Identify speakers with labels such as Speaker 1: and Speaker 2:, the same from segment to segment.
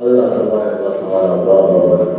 Speaker 1: جو اس گل من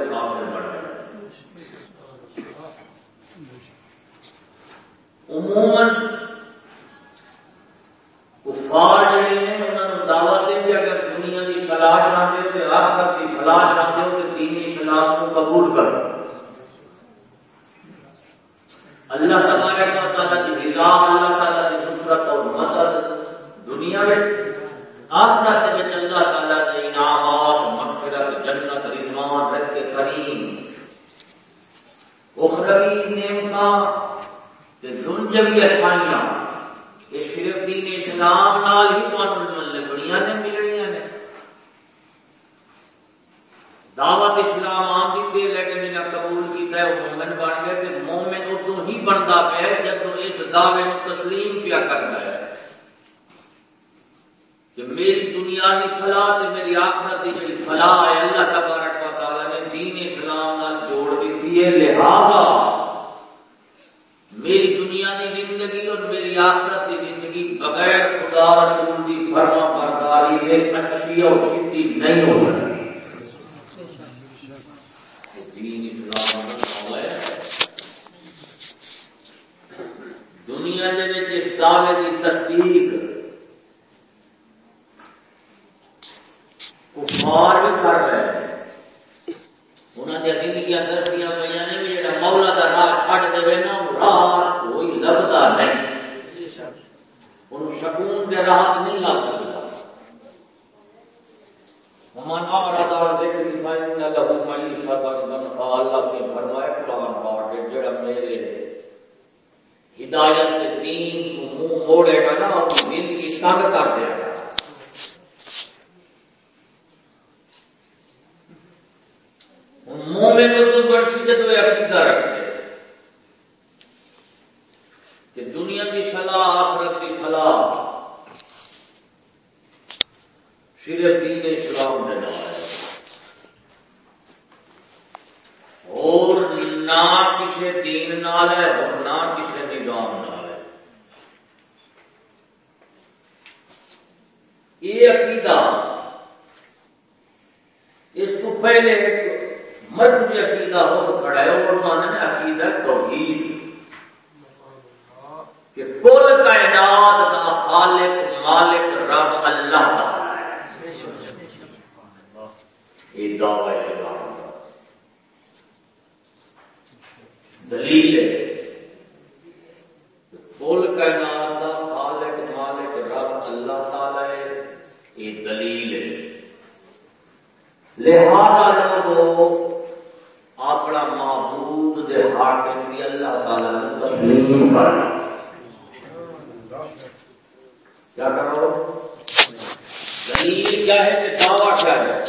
Speaker 1: وہ کافر بن گئے عموماً کفار جڑے ہیں انہوں نے دعوت دیں کہ اگر دنیا کی فلاح چاہتے ہو تو آخرت کی فلاح چاہتے ہو تو دین اسلام کو قبول کرو۔ اللہ تبارک و تعالیٰ کی رضا، اللہ تعالیٰ کی نصرت اور مدد دنیا میں، آخرت میں اللہ تعالیٰ کے انعامات مغفرت جنت رضوان رزق کریم اخروی دنجوی یہ صرف دین اسلام نال ہی تمہیں دعوت اسلام عام لیکن جنہیں قبول کیتا ہے، وہ مومن بن گئے مومن ادو ہی بنتا پیا جب اس دعوے کو تسلیم پیا کرتا ہے۔ کہ میری دنیا کی فلاح تے میری آخرت کی جی فلاح ہے، اللہ تبارک و تعالی نے دین اسلام نال جوڑ دیتی ہے، لہذا میری دنیا کی زندگی اور میری آخرت کی زندگی بغیر خدا رسول کی فرما برداری کے اچھی اور سیدھی نہیں ہو سکتی۔ دین اسلام ہے۔ دنیا کے اس دعوے کی تصدیق کفار بھی کر رہے ہیں۔ انہوں نے زندگیاں دسیاں پہ نے بھی جڑا مولا کا راہ چھڈ دے نا راہ کوئی لبدا نہیں۔ سکون کے راہ نہیں لگ سکتا۔ من اعرض عن ذکر فإن له معيشة ضنكا اللہ سے فرمایا قرآن پاک کے جڑا میرے ہدایت کے دین کو منہ موڑے گا نا، اور زندگی تنگ کر دے گا۔ مومن تو بڑھ بڑی جدو عقیدہ رکھے کہ دنیا کی صلاح آخرت کی صلاح صرف دین اسلام نے نام ہے اور نہ کسی دین نال ہے اور نہ کسی نظام نال ہے۔ یہ عقیدہ اس کو پہلے ایک مرد عقیدہ ہو کھڑا ہے اور مانا ہے، عقیدہ توحید۔ کہ کل کائنات کا خالق، مالک، رب اللہ تعالی ہے۔ یہ دعوی اسلام کا دلیل ہے۔ کل کائنات کا خالق، مالک، رب، اللہ تعالی ہے۔ یہ دلیل ہے۔ لہذا لوگوں اپنا معبود دے حاکم بھی اللہ تعالی نے تسلیم کرنا۔ کیا کرو؟ دلیل کیا ہے کہ دعویٰ کیا ہے؟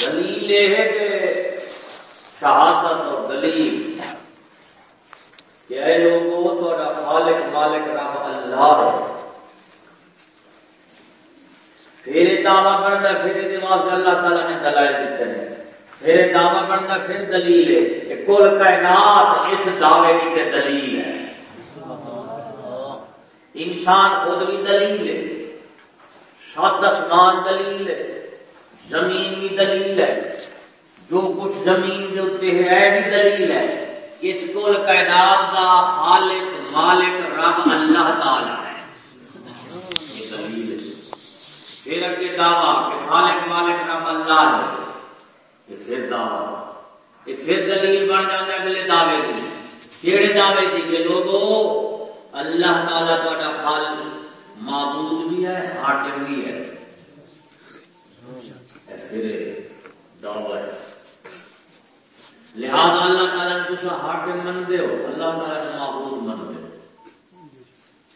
Speaker 1: دلیل یہ ہے کہ شہادت اور دلیل کہ اے لوگوں تو خالق مالک رب اللہ ہے۔ پھر دعویٰ بنتا، پھر واسطے اللہ تعالیٰ نے دلائل دیتے ہیں۔ پھر دعویٰ بنتا، پھر دلیل ہے کہ کل کائنات اس دعوے کی تے دلیل ہے۔ انسان خود بھی دلیل ہے۔ سات آسمان دلیل ہے۔ زمین بھی دلیل ہے۔ جو کچھ زمین کے اتنے ہے بھی دلیل ہے اس کل کائنات کا خالق، مالک، رب اللہ تعالی ہے۔ یہ دلیل ہے۔ پھر اگے دعویٰ کہ خالق، مالک، رب اللہ ہے۔ یہ پھر دعویٰ۔ یہ پھر دلیل بن جاتا ہے اگلے دعوے کی کہڑے دعوے کی کہ لوگوں اللہ تعالیٰ تا خالق معبود بھی ہے، حاکم بھی ہے۔ پھر دعوی ہے۔ لہذا اللہ تعالیٰ نے تصا حاکم منتے ہو، اللہ تعالیٰ نے معبود منتے ہو۔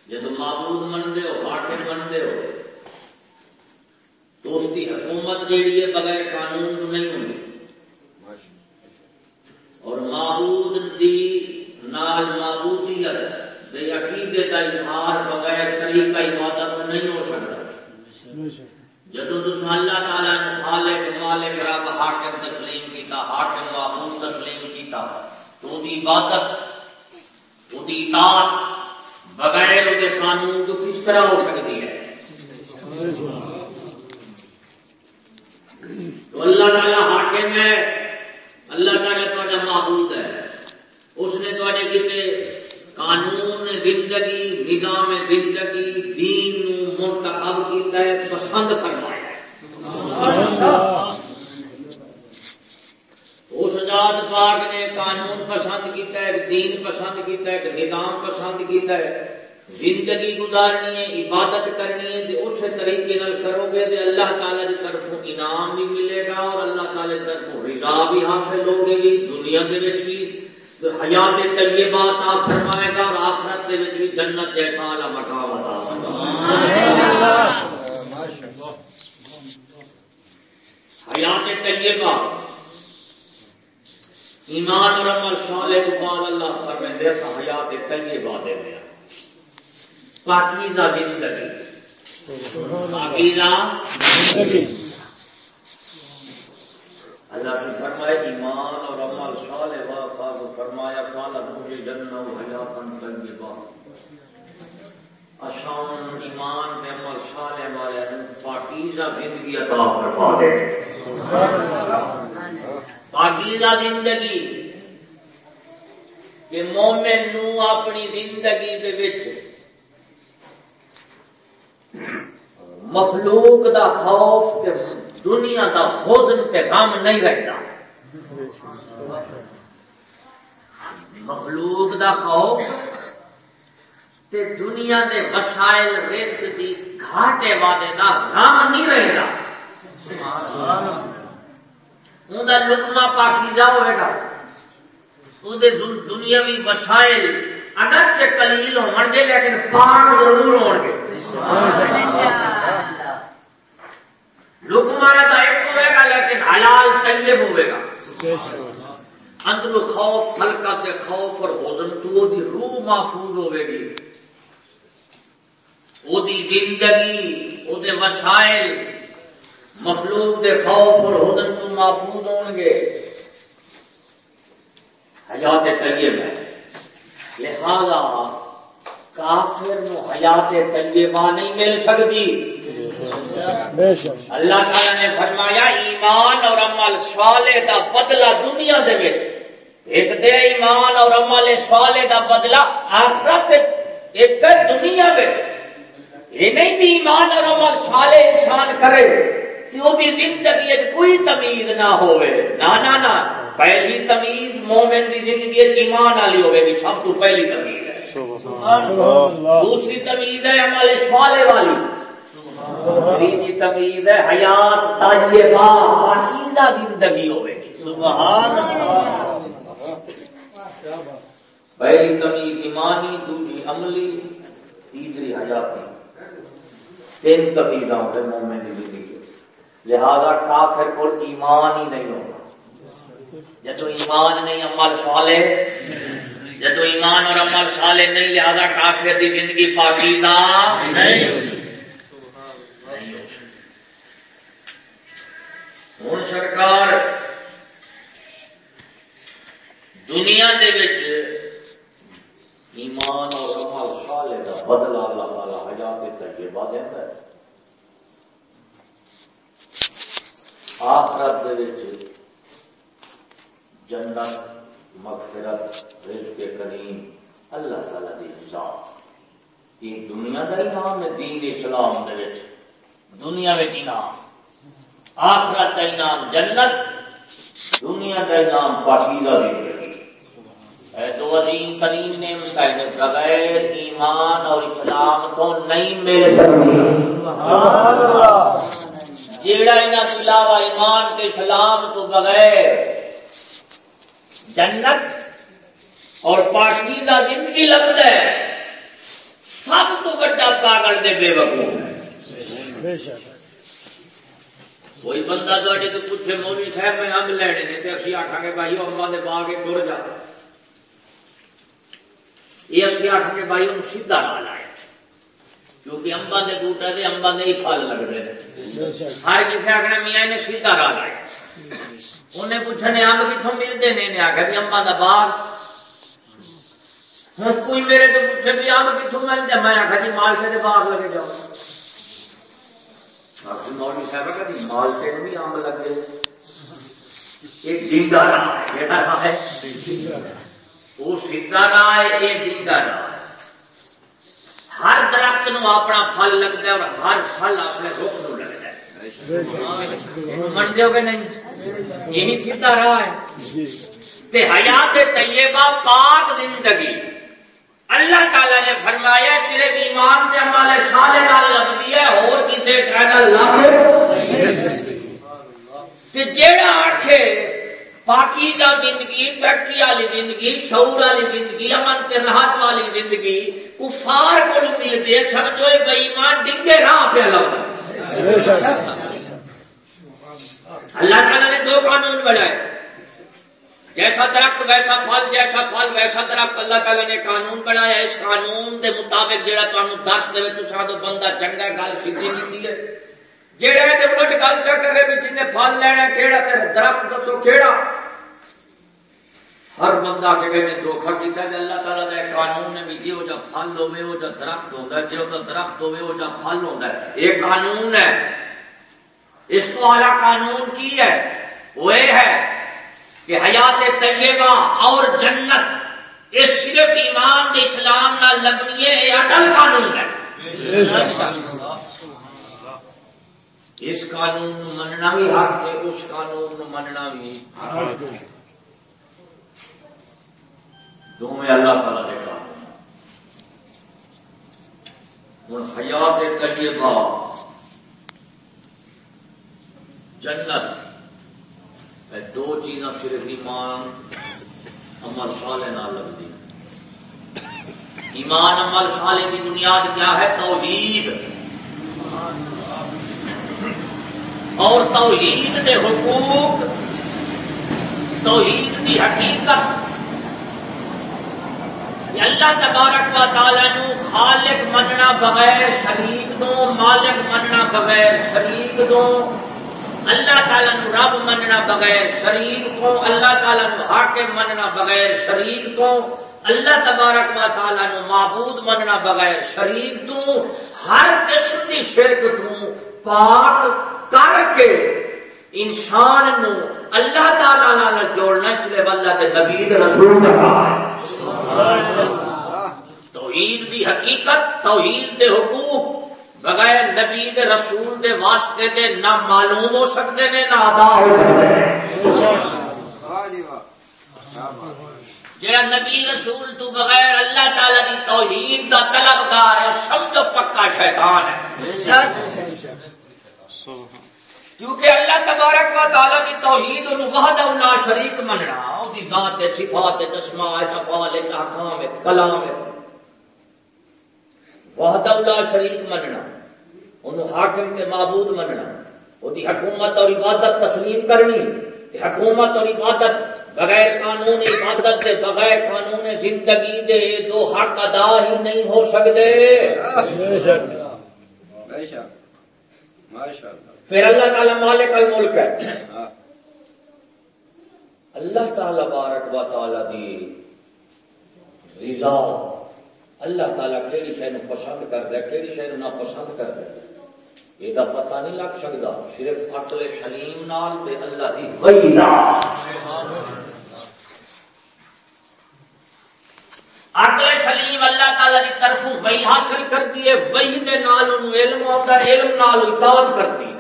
Speaker 1: جب معبود منتے ہو حاکم منتے ہو، تو اس کی حکومت جیڑی ہے بغیر قانون تو نہیں ہونی اور معبود دی نال معبودیت دے عقیدے کا اظہار بغیر طریقہ عبادت نہیں ہو سکتا۔ جدو تس اللہ تعالی نے خالق، مالک، رب حاکم تسلیم کیتا حاکم معبود تسلیم کیتا تو دی عبادت تو دی اطاعت بغیر وہ قانون تو کس طرح ہو سکتی ہے؟ تو اللہ تعالی حاکم ہے، اللہ تعالی تھوڑا معبود ہے۔ اس نے تھوڑے کتنے قانون زندگی، نظام زندگی، دین منتخب کیتا ہے پسند فرمایا اس ذات پاک نے قانون پسند کیتا ہے دین پسند کیتا ہے نظام پسند کیتا ہے۔ زندگی گزارنی ہے عبادت کرنی ہے تو اس طریقے نال کرو گے تو اللہ تعالی کی طرفوں انعام بھی ملے گا اور اللہ تعالی کی طرفوں رضا بھی حاصل ہوگی بھی دنیا کے بھی۔ حیات طیبات آپ فرمائے گا اور آخرت کے بھی جنت جیسا والا مقام عطا حیات طیبہ ایمان اور عمل صالح کو بعد اللہ فرمائے دیتا حیات طیبہ دے دیا پاکیزہ زندگی پاکیزہ اللہ سے فرمائے، ایمان اور عمل صالح واقع فرمایا قال مجھے جنہ و حیاتن طیبہ۔ اشان ایمان کے عمل صالح والے پاکیزہ زندگی عطا فرما دے۔ سبحان اللہ پاکیزہ زندگی کہ مومن نو اپنی زندگی دے وچ مخلوق دا خوف تے دنیا دا حزن تے غم نہیں رہتا مخلوق دا خوف تے دنیا دے وسائل رزق دی گھاٹے وعدے دا غم نہیں رہتا ان دا لقمہ پاکیزہ ہوئے گا۔ ان دنیاوی وسائل اگر اگرچہ قلیل ہون گے، لیکن پاک ضرور ہون گے۔ لکما کا ایک ہوئے گا، لیکن حلال طیب ہوئے گا۔ اندر خوف ہلکا خوف اور حزن تو دی روح محفوظ ہوئے گی۔ وہ زندگی وہ وسائل مخلوق دے خوف اور حزن تو محفوظ ہوں گے۔ حیات طیب ہے لہذا کافر نو حیات طیبہ نہیں مل سکتی۔ اللہ تعالی نے فرمایا ایمان اور عمل صالح دا بدلہ دنیا دے وچ۔ ایک دے ایمان اور عمل صالح دا بدلہ آخرت ایک دنیا میں یہ نہیں بھی ایمان اور عمل صالح انسان کرے۔ کہ وہ دی زندگی کوئی تمیز نہ ہوئے۔ نہ نہ نہ پہلی تمیز مومن دی زندگی ایمان والی ہوئے گی سب تو پہلی تمیز ہے۔ دوسری تمیز ہے عمل صالح والی۔ تیسری تمیز ہے حیات طیبہ پاکیزہ زندگی ہوئے گی سبحان پہلی تمیز ایمانی دوسری عملی تیسری حیاتی۔ تین تمیزاں ہوتے مومن کی زندگی۔ لہذا کافر کو ایمان ہی نہیں ہوگا۔ جب ایمان نہیں، عمل صالح۔ جب ایمان اور عمل صالح نہیں، لہذا کافر کی زندگی پاکیزہ نہیں ہوں سرکار، دنیا دے وچ ایمان اور عمل صالح دا بدلہ اللہ تعالی حیات تجربہ دیتا ہے۔ آخرت دے جنت، مغفرت، رزق کریم، اللہ تعالی دی رضا۔ یہ دنیا کا انعام ہے، دین اسلام دے وچ۔ دنیا وچ انعام۔ آخرت کا انعام جنت، دنیا کا انعام پاکیزہ زندگی اے دو عظیم ترین نعمت ہے بغیر ایمان اور اسلام تو نہیں مل سکتی۔ سبحان اللہ۔ جیڑا انہاں تو علاوہ ایمان کے اسلام تو بغیر جنت اور پاکیزہ زندگی لگتا ہے، سب تو بڑا پاگل دے بے وقوف ہے۔ کوئی بندہ تھوڑے تو پوچھے، مولوی صاحب، میں امب لینے نے تو اسی آخا گے، بھائی امبا دے باغ تر جا۔ یہ اسی آخا گے، بھائی ان سیدھا راہ لائے کیونکہ امبا دے بوٹا دے امبا دے ہی پھل لگتے ہیں۔ ہر کسی آخنا میاں نے سیدھا راہ لائے۔ انہیں پوچھنے امب کتوں ملتے نے آخر بھی امبا دا باغ۔ ہوں کوئی میرے تو پوچھے بھی امب کتوں ملتے میں آخا جی مالکے دے باغ لگے جاؤ۔ مولوی صاحب کبھی مال سے بھی آم لگے ایک ڈنگا راہ ہے وہ سیدھا راہ ہے یہ ڈنگا راہ ہے۔ ہر درخت نو اپنا پھل لگتا ہے اور ہر پھل اپنے رخ نو لگتا ہے۔ من دو گے نہیں؟ یہی سیدھا راہ ہے۔ تے حیات طیبہ پاک زندگی۔ اللہ تعالی نے فرمایا صرف ایمان سے ہمارے سالے نال لگتی ہے اور کسی شاید لگ جیڑا آخے پاکیزہ زندگی، ترقی والی زندگی، شعور والی زندگی، امن کے راحت والی زندگی کفار کو ملتی ہے سمجھو بے ایمان ڈنگے راہ پہ لگتا اللہ تعالی نے دو قانون بنائے۔ جیسا درخت، ویسا پھل، جیسا پھل، ویسا درخت۔ اللہ تعالی نے قانون بنایا۔ اس قانون دے مطابق جہاں تمہیں دس دے تو بندہ چنگا گل سیدھی نہیں ہے۔ جہاں الٹ گل چا کرے بھی جن پھل لینا کہڑا درخت دسو کہڑا ہر بندہ کے گئے دھوکھا کیا اللہ تعالیٰ کا قانون نے بھی جی وہ جب پھل ہوے وہ جب درخت ہوتا ہے جی وہ درخت ہوے وہ جب پھل ہوتا ہے یہ قانون ہے۔ اس کو والا قانون کی ہے؟ وہ یہ ہے کہ حیات طیبہ اور جنت یہ صرف ایمان کے اسلام نہ لگنی ہے، یہ اٹل قانون ہے۔ اس قانون مننا بھی حق ہے، اس قانون مننا بھی حق ہے۔ دونوں اللہ تعالی نے قانون ہوں حیات طیبہ جنت۔ دو چیزاں صرف ایمان، عمل صالح نہ لگتی ایمان، عمل صالح کی بنیاد کیا ہے؟ توحید۔ اور توحید دے حقوق، توحید دی حقیقت اللہ تبارک و تعالی نو خالق مننا بغیر شریک دو مالک مننا بغیر شریک دو اللہ تعالیٰ نو رب مننا بغیر شریک کو اللہ تعالیٰ نو حاکم مننا بغیر شریک کو اللہ تبارک و تعالیٰ نو معبود مننا بغیر شریک تو ہر قسم کی شرک تو پاک کر کے انسان نو اللہ تعالی جوڑنا، اس لیے اللہ کے نبی رسول توحید دی حقیقت، توحید دے حقوق، بغیر نبی دے رسول دے واسطے دے نہ معلوم ہو سکتے نے، نہ ادا ہو سکتے جہاں نبی رسول تو بغیر اللہ تعالی دی توحید کا طلبدار ہے، سمجھو پکا شیطان ہے۔ کیونکہ اللہ تبارک و تعالی دی توحید وحدہ لا شریک مننا اس دی ذات صفات اسماء افعال احکام کلام وحدہ لا شریک مننا انہوں حاکم کے معبود مننا وہ حکومت اور عبادت تسلیم کرنی حکومت اور عبادت بغیر قانون عبادت دے بغیر قانون زندگی دے دو حق ادا ہی نہیں ہو سکتے۔ پھر اللہ تعالی مالک الملک ہے۔ اللہ تعالی بارک و تعالی دی رضا۔ اللہ تعالیٰ کہڑی شہر پسند کرتا ہے کہڑی شہر نہ پسند کرتا ہے۔ یہ تو پتہ نہیں لگ سکتا صرف اکل شلیم نال تے اللہ دی وحی اکل تعالی کی طرف وہی حاصل کرتی ہے وہی دے نال علم آتا ہے، علم نال اطاعت کرتی ہے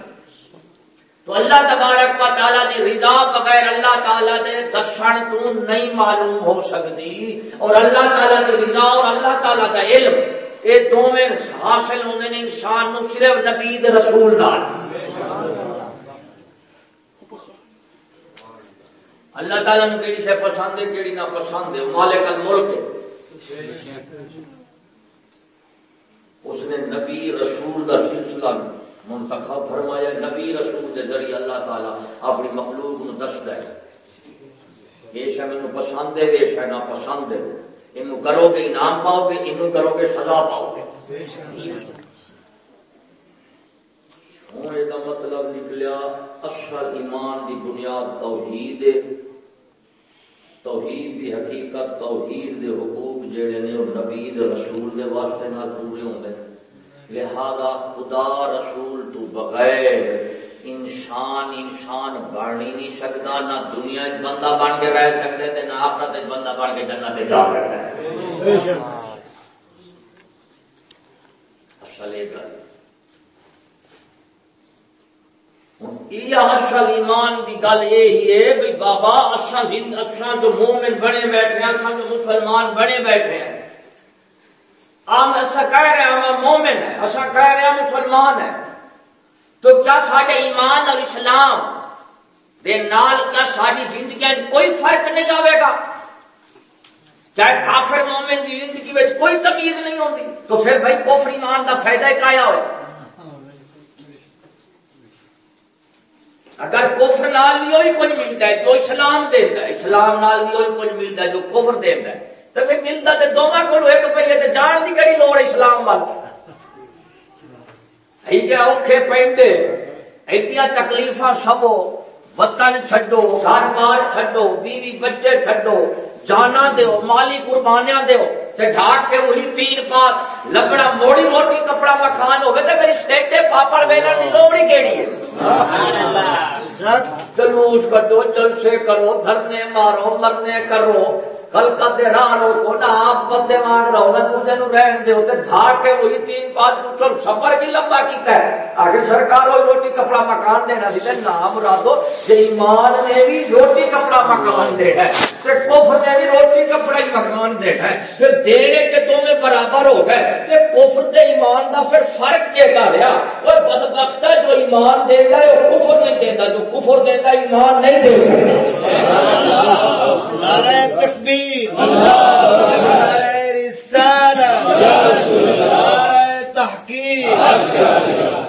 Speaker 1: تو اللہ تبارک و تعالیٰ دی رضا بغیر اللہ تعالیٰ دے دشن تو نہیں معلوم ہو سکتی۔ اور اللہ تعالیٰ دی رضا اور اللہ تعالیٰ دا علم یہ دونوں حاصل ہوتے ہیں انسان نو صرف نبی رسول نال۔ اللہ تعالیٰ نے کہڑی شے پسند ہے کہڑی نہ پسند ہے؟ مالک الملک۔ ہے اس نے نبی رسول دا سلسلہ منتخب فرمایا، نبی رسول کے ذریعے اللہ تعالیٰ اپنی مخلوق نو دستا ہے یہ شہ مینو پسند ہے، یہ شہ نہ پسند ہے۔ یہ کرو گے انعام پاؤ گے یہ کرو گے سزا پاؤ گے۔ ہوں، یہ مطلب نکلیا، اصل ایمان دی بنیاد توحید ہے۔ توحید دی حقیقت، توحید دے حقوق جڑے نے، وہ نبی رسول دے واسطے نال پورے ہوندے لہذا خدا رسول تو بغیر انسان انسان بن ہی نہیں سکتا، نہ دنیا بندہ بن کے رہ سکتے نہ آخرت بندہ بن کے جنت جا سکتا ہے۔ اصل یہ اصل ایمان کی گل یہ ہے بھائی بابا اصا جو مومن بنے بیٹھے ہیں اصا جو مسلمان بنے بیٹھے ہیں۔ ہم ایسا کہہ رہے ہیں، ہم مومن ہے ایسا کہہ رہے ہیں مسلمان ہے تو کیا سارے ایمان اور اسلام دے نال کیا ساری زندگی کوئی فرق نہیں آئے گا؟ کیا کافر مومن کی زندگی میں کوئی تمیز نہیں ہوتی تو پھر بھائی کوفر ایمان کا فائدہ کیا ہو اگر کفر نال بھی وہی کچھ ملتا ہے جو اسلام دیتا ہے، اسلام نال بھی وہی کچھ ملتا ہے جو کفر دیتا ہے۔ تو پھر ملتا تو دونوں کو ایک پہ جان کی کہڑی لوڑ اسلام وال؟ اوکھے پینڈے ایڈیاں تکلیف سبو وطن چڈو گھر بار چڈو بیوی بچے چڈو جانا دیو مالی قربانیاں دیو تے ڈھاک کے وہی تین پاس لبڑا موڑی روٹی کپڑا مکان ہوئے تے میری سٹیٹے پاپڑ ویلن دی لوڑی کیڑی ہے؟ جلوس کڈو جلسے کرو دھرنے مارو مرنے کرو۔ ہلکا دے راہ روکو نہ آپ بندے مان رہو۔ نہ دوجے نو رہن دیو تے دھا کے وہی تین پانچ مسل سفر کی لمبا کیتا ہے۔ آخر سرکار ہوئی روٹی کپڑا مکان دینا سی تے نام مرادو جے ایمان نے بھی روٹی کپڑا مکان دینا ہے۔ تے کفر نے بھی روٹی کپڑا ہی مکان دینا ہے۔ پھر دینے کے دو میں برابر ہو گئے۔ تے کفر تے ایمان دا پھر فرق کیا کر رہا؟ وہ بدبخت ہے جو ایمان دیتا ہے، وہ کفر نہیں دیتا۔ جو کفر دیتا ہے، ایمان نہیں دے سکتا۔ نعرہ تکبیر نعرہ رسالہ تحقیق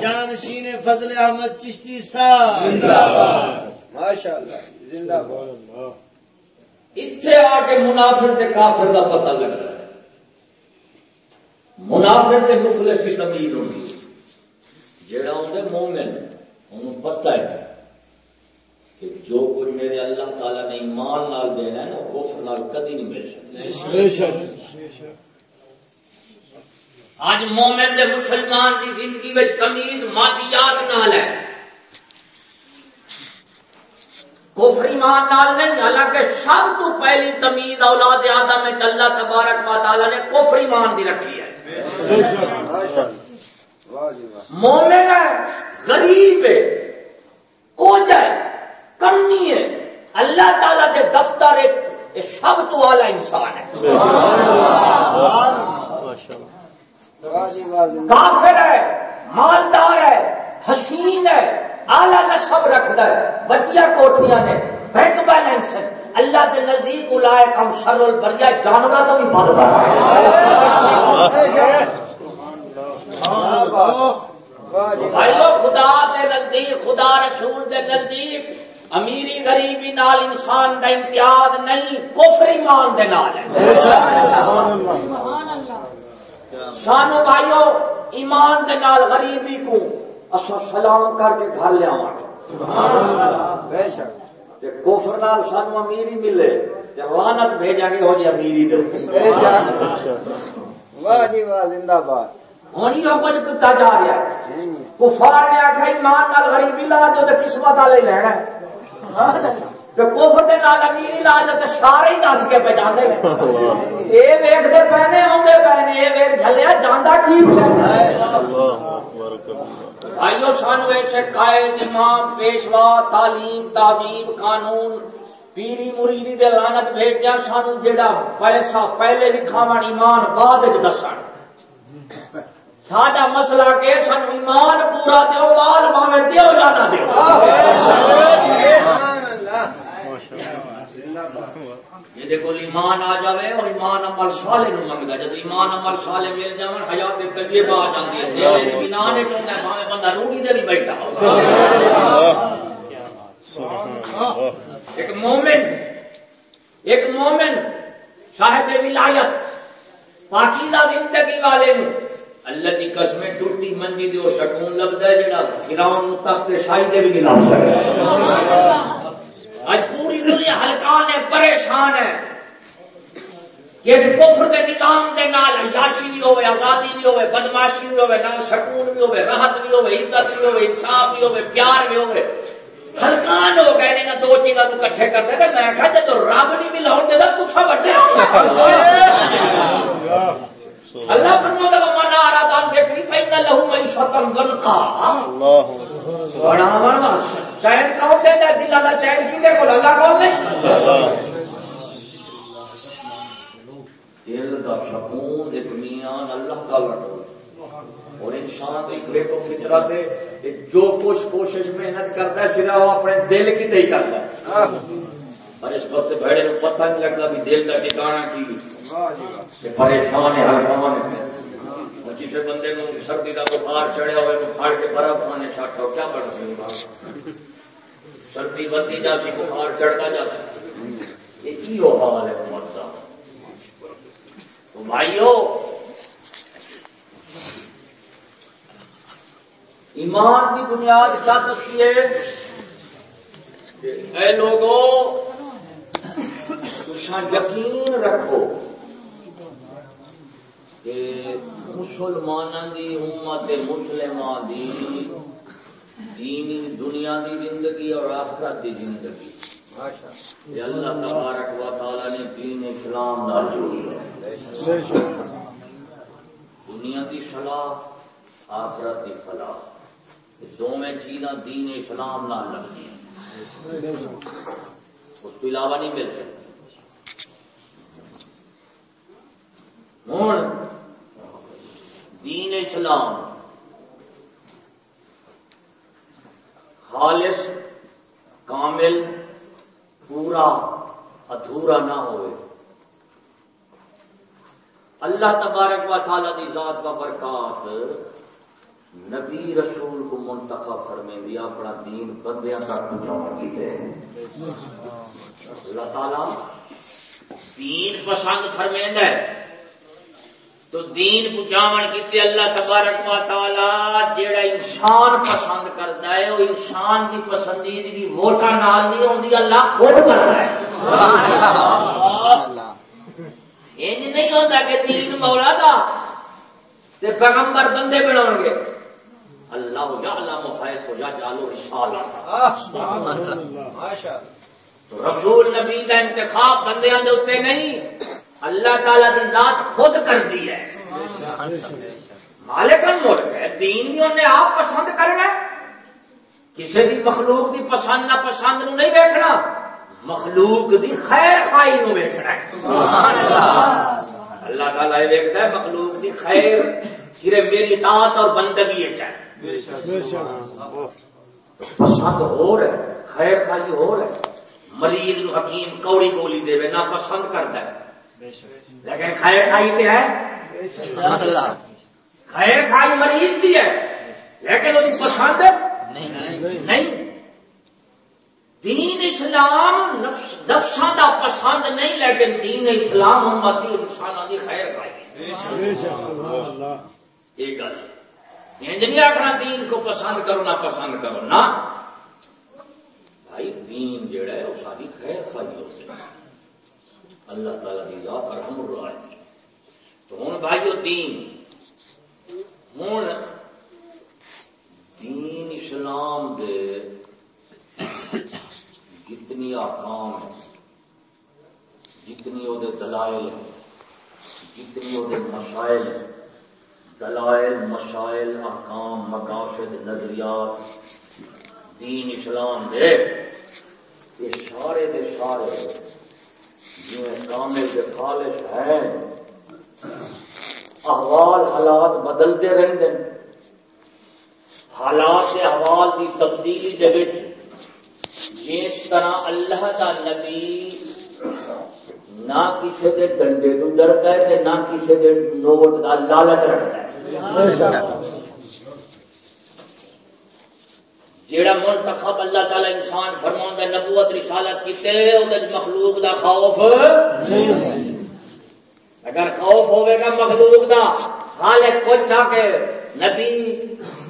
Speaker 2: جانشین فضل احمد چشتی صاحب. ماشاء اللہ زندہ
Speaker 1: اتنے آ کے منافر کے کافر کا پتہ لگتا ہے. منافر کے مخلص کی تمیز ہوتی جہاں اندر مومن انہوں پتہ ہے. کہ جو کچھ میرے اللہ تعالیٰ نے ایمان نال دینا ہے نا کفر نال کدی نہیں مل سکتا۔ آج مومن دے مسلمان کی زندگی میں کمیز مادیات نال ہے۔ کفر ایمان نال نہیں حالانکہ سب تو پہلی تمیز اولاد آدم میں اللہ تبارک و تعالیٰ نے کفر ایمان دی رکھی ہے۔ مومن ہے غریب ہے کو جائے کرنی ہے۔ اللہ تعالی کے دفتر ایک سب تو اعلی انسان ہے۔ کافر ہے، مالدار ہے، حسین ہے آلہ نصب رکھتا ہے۔ وڈیا کوٹیاں نے بینک بیلنس ہے۔ اللہ کے نزدیک لائے کم سرول بریا جانوروں تو بھی بڑھ رہا ہے خدا دے نزدیک، خدا رسول دے نزدیک۔ امیری غریبی نال انسان کا امتیاز نہیں کفر ایمان دے نال ہے۔ سانو بھائیو ایمان دے نال غریبی کو اصا سلام کر کے گھر لیا کوفر نال سانو امیری ملے لانت بھیجا گے ہو جی امیری دے
Speaker 2: واہ جی واہ زندہ باد۔
Speaker 1: ہونی ہو کچھ کتا جا رہا ہے۔ کفار نے آخیا ایمان نال غریبی لا دو تو قسمت والے لینا ہے کوفر دے نال امیر علاج تے سارے ہی نس کے پہ جاندے نے۔ اے ویکھدے پے نے اوندے پے نے اے چلیا جانا کی
Speaker 3: اللہ اکبر کبیرہ
Speaker 1: بھائیو سانو ایسے قائد امام پیشوا تعلیم تعبیم قانون پیری مریدی دے لانت بھیجیا سانو جیڑا پیسہ پہلے لکھاون ایمان بعد وچ دسن ساڈا مسئلہ کہ سانو ایمان پورا دیو مال بھاوے دیو یا نہ دیو یہ کو ایمان آ جاوے اور ایمان عمل صالح نو منگدا۔ جب ایمان عمل صالح مل جاون حیات طیبہ آ جاندی ہے۔ دل اطمینان ہے چوندا ہے بھاوے بندہ روڑی دے بھی بیٹھا۔
Speaker 3: سبحان اللہ
Speaker 1: ایک مومن ایک مومن صاحب ولایت، پاکیزہ زندگی والے نو اللہ دی قسمیں ٹوٹی منجی دی او سکون لبدا ہے جڑا فرعون نو تخت شاہی دے بھی نہیں لا سکدا آج پوری دنیا ہلکان ہے، پریشان ہے۔ کہ اس کفر دے نظام دے نال عیاشی بھی ہوئے، آزادی بھی ہوئے، بدماشی بھی ہوئے، نال سکون بھی ہوئے، راحت بھی ہوئے، عزت بھی ہوئے، انصاف بھی ہوئے، پیار بھی ہوئے۔ ہلکان ہو گئے نے دو چیزاں نو کٹھے کر دے تے میں کہا جے تو رب نہیں بھی دے تو سب بڑے اللہ فرماتا ہے من اراد ان ذکری فإن له معيشة ضنكا
Speaker 3: اللہ
Speaker 1: بڑا بڑا چین کون دے دے دل دا چین کی دے کول اللہ کون نہیں دل دا سکون اطمینان اللہ تعالی کو اور انسان ایک دیکھو فطرت ہے جو کچھ کوشش محنت کرتا ہے وہ اپنے دل کی تے ہی کرتا ہے۔ اور اس وقت بھڑے کو پتہ نہیں لگتا بھی دل کا ٹھکانا کی۔ پریشان ہے ہلکان ہے اور جسے بندے کو سردی کا بخار چڑھیا ہوئے تو پھاڑ کے برف کھانے چھٹ ہو کیا بڑھ سی سردی بندی جاتی بخار چڑھتا جاتا یہ حال ہے امت کا تو بھائیو، ایمان کی بنیاد کیا دسی ہے؟ اے لوگوں تسا یقین رکھو کہ مسلمانوں دی امت مسلمہ دی دینی دنیا دی زندگی اور آخرت دی زندگی۔ یہ اللہ تبارک و تعالی نے دین اسلام نال جوڑی ہے۔ دنیا دی فلاح آخرت دی فلاح۔ دونوں چیزاں دین اسلام نال لگتی ہیں۔ اس کو علاوہ نہیں مل سکتی۔ ہوں۔ دین اسلام۔ خالص، کامل، پورا، ادھورا نہ ہوئے۔ اللہ تبارک و تعالی دی ذات و برکات نبی رسول کو منتخب فرمے دیا اپنا دین بندیاں تک پہنچاؤ کی ہے اللہ تعالی دین پسند فرمے ہے تو دین پہنچاون کیتے اللہ تبارک و تعالی جیڑا انسان پسند کرتا ہے وہ انسان کی پسندیدگی ووٹاں نال نہیں ہوندی اللہ خود کرتا ہے۔ انج نہیں ہوتا کہ دین مولا دا تے پیغمبر بندے بناؤ گے۔ اللہ یعلم حیث یجعل رسالہ تو رسول نبی کا انتخاب بندیاں دے اوتے نہیں۔ اللہ تعالی کی ذات خود کر دی ہے۔ مالک الملک ہے، دین بھی انہیں آپ پسند کرنا کسی دی مخلوق دی پسند نہ پسند نو نہیں دیکھنا مخلوق دی خیر خائی نو ویکھنا ہے۔ اللہ تعالیٰ یہ دیکھتا ہے، مخلوق دی خیر صرف میری اطاعت اور بندگی ہے۔ چاہے پسند ہو رہا ہے، خیر خالی ہو رہا ہے۔ مریض حکیم کوڑی گولی دے نہ پسند کرتا ہے۔ لیکن خیر خائی تے ہے۔ خیر خائی مریض دی ہے۔ لیکن وہ پسند نہیں۔ دین اسلام نفس نفساں دا پسند نہیں لیکن دین اسلام امت دی انساناں دی خیر خائی۔ یہ گل۔ انج نہیں آخنا دین کو پسند کرو نہ پسند کرو نہ۔ بھائی دین جڑا ہے وہ ساری خیر خائی ہوتی ہے اللہ تعالی کی ذات ارحم الراحمین تو ہوں بھائیو دین۔ ہوں دین اسلام دے جتنی احکام ہیں، جتنی وہ دلائل ہیں، جتنی وہ مسائل ہیں، دلائل، مسائل احکام مقاصد، نظریات، دین اسلام دے۔ یہ سارے دے سارے۔ جی کامل کے خالص ہیں۔ احوال حالات بدلتے رہتے ہیں۔ حالات احوال کی تبدیلی دے جس طرح اللہ کا نبی نہ کسی کے ڈنڈے تو ڈرتا ہے نہ کسی کے نوٹ کا لالچ رکھتا ہے۔ جیڑا منتخب اللہ تعالی انسان فرماؤں نبوت رسالت کیتے او مخلوق دا خوف اگر خوف ہوئے گا مخلوق دا، خالق کو چا کے نبی،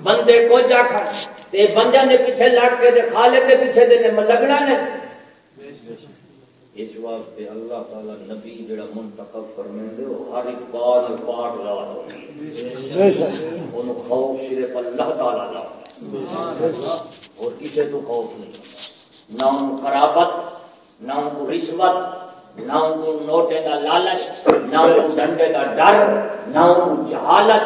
Speaker 1: بندے کو جا کر تے بندے دے پیچھے لگ کے تے خالق دے پیچھے دے لگنا نے اس واسطے اللہ تعالی نبی جڑا منتخب فرمیندے او ہر ایک بار پاک ہوندی ہے اونوں خوف صرف اللہ تعالی دا اور کسی تو خوف نہیں۔ نہ ان قرابت نہ ان کو رشوت نہ ان کو نوٹے کا لالچ نہ ان کو ڈنڈے کا ڈر نہ ان کو جہالت۔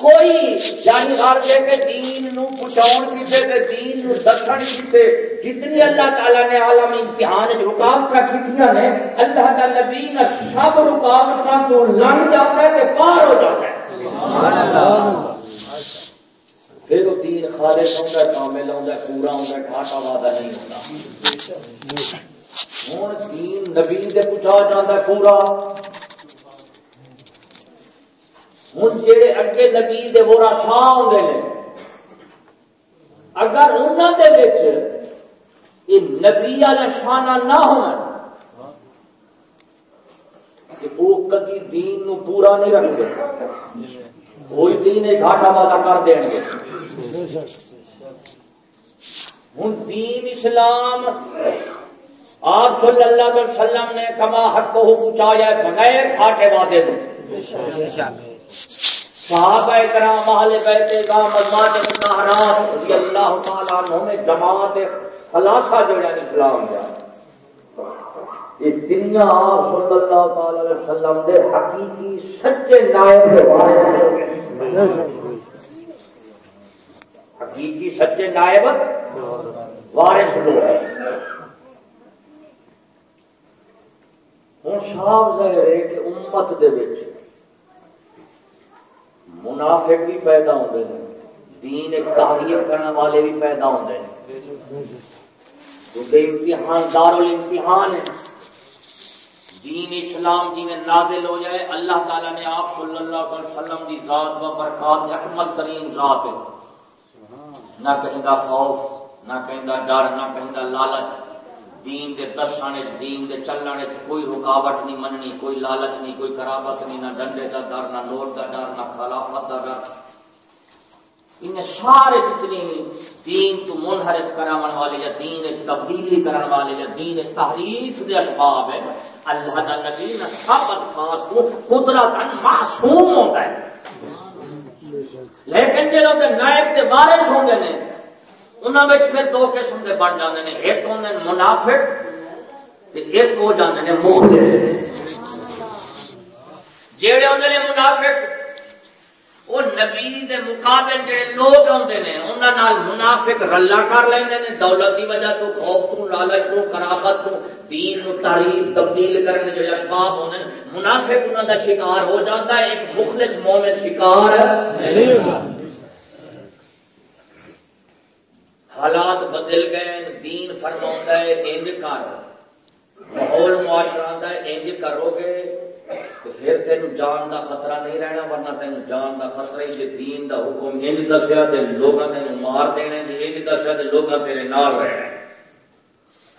Speaker 1: کوئی جانکار دے کے دین پہنچاؤ کسے تے دین نو دکھن کسے جتنی اللہ تعالی نے عالم امتحان رکاوٹ کیتیاں نے، اللہ کا نبی نہ سب رکاوٹاں تو لنگ جاتا ہے تے پار ہو جاتا ہے۔ سبحان اللہ۔ پھر وہ دین خالص ہوتا ہے، کامل ہوتا ہے، پورا ہوتا ہے، گھاٹا وعدہ نہیں ہوتا۔ ہوں دین نبی دے پوچھا جاتا ہے پورا۔ ہوں جہے اگے نبی دے وہ رسا آتے ہیں اگر انہوں دے وچ یہ نبی والا شانہ نہ ہونا کہ وہ کدی دین نو پورا نہیں رکھتے کوئی دین گھاٹا وعدہ کر دیں گے۔ ہوں دین اسلام آپ صلی اللہ علیہ وسلم نے کما حق کو پہنچایا بغیر کھاٹے وعدے دے۔ صحابہ کرام، اہل بیت کرام ازواج مطہرات رضی اللہ تعالی عنہ نے جماعت خلاصہ جو ہے اسلام کا یہ دنیا آپ صلی اللہ تعالی علیہ وسلم دے حقیقی سچے نائب کے وارث حقیقی سچے نائب وارث لوگ ہوں صاف ظاہر ہے کہ امت دے وچ منافق بھی پیدا ہوتے ہیں دین ایک تحریف کرنے والے بھی پیدا ہوتے ہیں کیونکہ امتحان دار الامتحان ہے دین اسلام جی میں نازل ہو جائے، اللہ تعالیٰ نے آپ صلی اللہ علیہ وسلم کی ذات و برکات اکمل ترین ذات ہے۔ نہ کہیں خوف، نہ کہیں ڈر، نہ کہیں لالچ۔ دین دے دسانے، دین دے چلنے کوئی رکاوٹ نہیں مننی، کوئی لالچ نہیں، کوئی کرابت نہیں، نہ ڈنڈے کا ڈر، نہ نوٹ کا ڈر، نہ خلافت کا ڈر۔ ان سارے جتنے دین تو منحرف کراون والے یا دین تبدیلی کرن والے یا دین تحریف دے اسباب ہے اللہ دا نبی نہ سب الفاظ کو قدرت معصوم ہوتا ہے۔ لیکن جنہوں دے نائب کے وارث ہوندے نے انہوں میں پھر دو قسم کے بن جاتے ہیں ایک ہوں منافق ایک ہو جاتے ہیں مخلص جہے ہوں نے منافق وہ نبی دے مقابل جڑے لوگ آتے ہیں انہوں منافق رلا کر لیندے نے، دولت کی وجہ تو خوف تو لالچ تو کرافت تو دین کو تعریف، تبدیل کرنے جڑے اسباب ہوتے ہیں منافق انہوں کا شکار ہو جاتا ہے، ایک مخلص مومن شکار نہیں ہوتا۔ حالات بدل گئے دین فرما ہے انج کر ماحول معاشرہ انج کرو گے تو پھر تین جان دا خطرہ نہیں رہنا ورنہ تین جان دا خطرہ ہی دین دا حکم انج دسیا تو لوگ تین مار دینے انج دسیا تو لوگ تیرے نال رہنا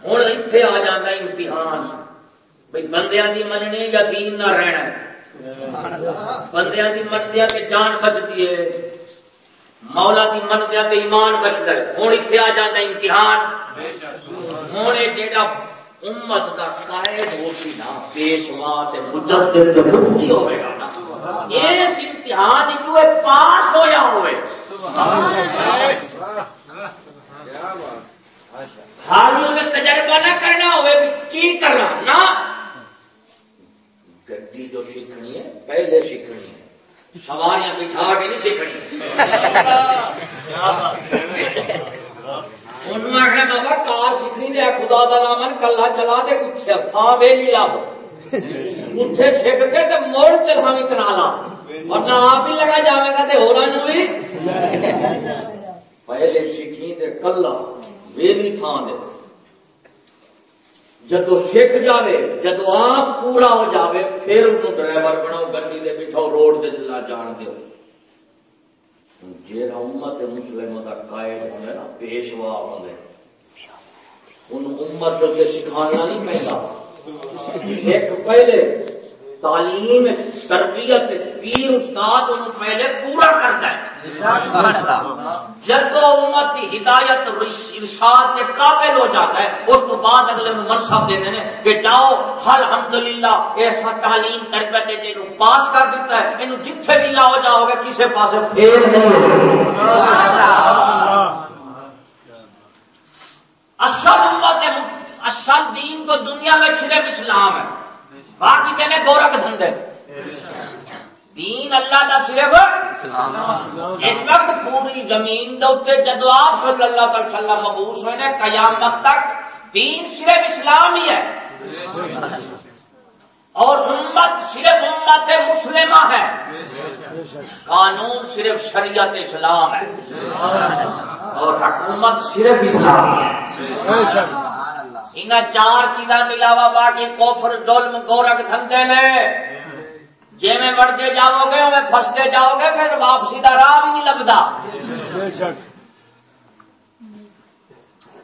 Speaker 1: ہوں اتنے آ جانا امتحان۔ بھائی بندیاں دی مننی یا دین نہ رہنا بندیاں دی منیا کہ جان بچتی ہے۔ مولا کی من دیا تو ایمان بچتا ہے۔ ہوں اتنے آ جاتا امتحان۔ ہوں جا امت کا قائد ہو سی نا پیشوا مجدد مفتی ہوئے گا نا۔ اس امتحان جو پاس ہویا ہوئے۔ حالیوں نے تجربہ نہ کرنا ہوئے، کی کرنا؟ نہ گڈی جو سیکھنی ہے، پہلے سیکھنی ہے۔ سواریاں بٹھا کے نہیں سیکھنی انہوں آخر بابا کار سیکھنی دے خدا نام کلا چلا دے کچھ تھان ویلی لا اتنے سیکھ کے کرا لا ورنہ آپ ہی لگا جاوے گا نو بھی پہلے سیکھی کلا ویلی تھان دے۔ جدو سیکھ جاوے جدو آپ پورا ہو جاوے، پھر انہوں ڈرائیور بناؤ، گڈی دے بٹھاؤ روڈ دے چلا جان دیو۔ جیڑا امت مسلم کا قائد ہوتا نا، پیشوا ہوتا ان امت کے سکھانا نہیں پہنتا ایک پہلے تعلیم، تربیت، پیر، استاد ان پہلے پورا کرتا ہے۔ جب امت کی ہدایت ارشاد کے قابل ہو جاتا ہے، اس کو بعد اگلے منصب دیتے ہیں کہ جاؤ، الحمدللہ ایسا تعلیم تربیت جی پاس کر دیتا ہے یہ جتھے بھی لاؤ جاؤ گے کسی پاس فیل نہیں اصل امت اصل دین تو دنیا میں صرف اسلام ہے۔ باقی کہنے گورک دھندے۔ دین اللہ دا صرف اس وقت پوری زمین دے جدو آپ صلی اللہ علیہ وسلم مبوس ہوئے نے، قیامت تک دین صرف اسلام ہی ہے۔ اور امت صرف امت مسلمہ ہے۔ قانون صرف شریعت اسلام ہے۔ اور حکومت صرف اسلام ہے۔ ان چار چیزاں علاوہ باقی کوفر ظلم گورک دھندے نے۔ جی میں بڑھتے جاؤ گے میں پھنستے جاؤ گے پھر واپسی کا راہ بھی نہیں لبتا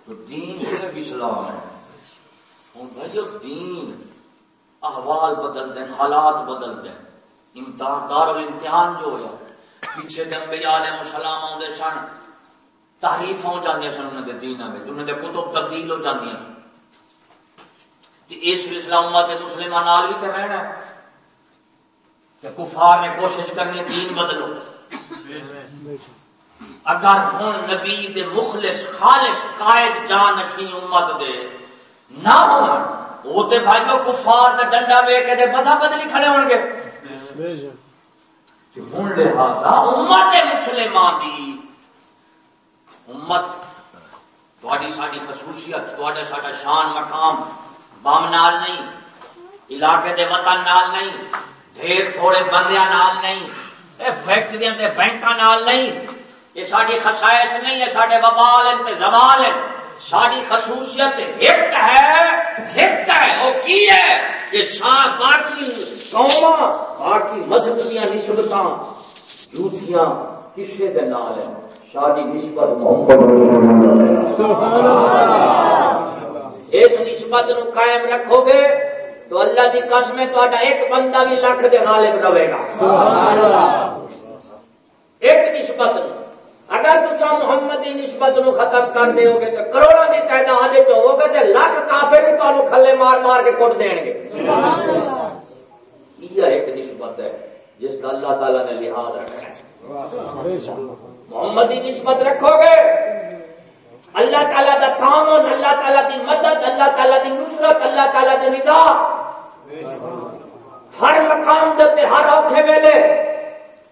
Speaker 1: تو دین صرف اسلام ہے۔ جو دین احوال بدل دیں حالات بدل دیں امتحان دار امتحان جو ہوا پیچھے دن بجالے مسلام آدھے سن تاریف ہو جاندی سن انہوں نے دین میں انہوں نے کتب تبدیل ہو جاندی اس اسلام مسلم نال بھی تو رہنا ہے۔ کہ کفار نے کوشش کرنی دین بدلو۔ اگر ہوں نبی دے مخلص خالص قائد جانشی امت دے نہ ہون وہ تے بھائی تو کفار دا ڈنڈا بے کے دے بدا بدلی کھڑے ہون گے۔ ہوں لہذا امت مسلمان دی۔ امت تھوڑی ساری خصوصیت تھوڑے ساڈا شان مقام، بم نال نہیں، علاقے دے وطن نال نہیں۔ ڈھیر تھوڑے بندیا نال نہیں فیکٹری بینک نال نہیں یہ ساری خسائش نہیں ہے سارے ببال ہے زوال ہے ساری خصوصیت ایک ہے ایک ہے وہ کی ہے؟ کہ باقی قوم باقی مذہب دیا نسبت جھوٹیاں کسے دے نال ہے شادی نسبت محمد اس نسبت نو قائم رکھو گے۔ تو اللہ دی قسم ہے تو ایک بندہ بھی لاکھ دے غالب رہے گا۔ ایک نسبت نو۔ اگر تصا محمد نسبت نو ختم کر دو گے تو کروڑوں کی تعداد ہو گے تو لاکھ کافر بھی تمہیں کھلے مار مار کے کٹ دیں گے۔ یہ ایک نسبت ہے جس کا اللہ تعالیٰ نے لحاظ رکھا ہے۔ محمدی نسبت رکھو گے۔ اللہ تعالیٰ کا تعاون اللہ تعالیٰ کی مدد اللہ تعالیٰ کی نصرت اللہ تعالیٰ کے نظام ہر مقام دے ہر اوکھے ویلے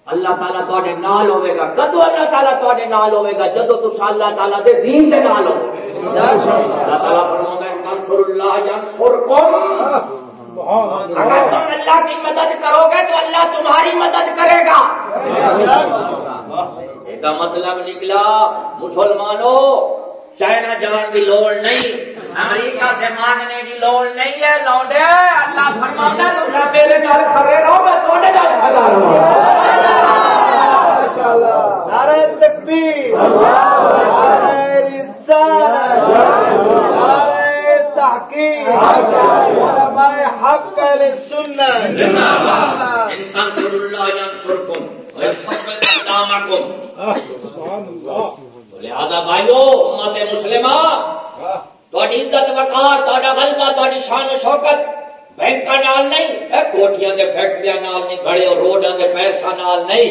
Speaker 1: اللہ تعالیٰ تے نال ہوے گا۔ کدو اللہ تعالیٰ تے نال ہوے گا؟ جدو تسا اللہ تعالیٰ دے دین دے نال ہو اللہ تعالیٰ فرماتا ہے تنصر اللہ ینصرکم اگر تم اللہ کی مدد کرو گے تو اللہ تمہاری مدد کرے گا۔ کا مطلب نکلا مسلمانوں چائنا جان کی لوڑ نہیں امریکہ سے مانگنے کی لوڑ نہیں ہے لوڈے اللہ فرماتا تم میرے نال کھڑے رہو میں تھوڑے نال کھڑا رہوں۔
Speaker 2: نعرہ تکبیر نعرہ رسالت نعرہ تحقیق علماء حق اہل سنت۔
Speaker 1: ان تنصر اللہ ینصرکم ویثبت اقدامکم۔
Speaker 2: سبحان اللہ۔
Speaker 1: لہذا بھائیو امت مسلمہ تھوڑی عزت وقار تھوڑا غلبہ تھوڑی شان و شوکت بینکا نال نہیں اے کوٹھیاں دے فیکٹریاں نال نہیں بڑے اور روڈاں دے پیسہ نال نہیں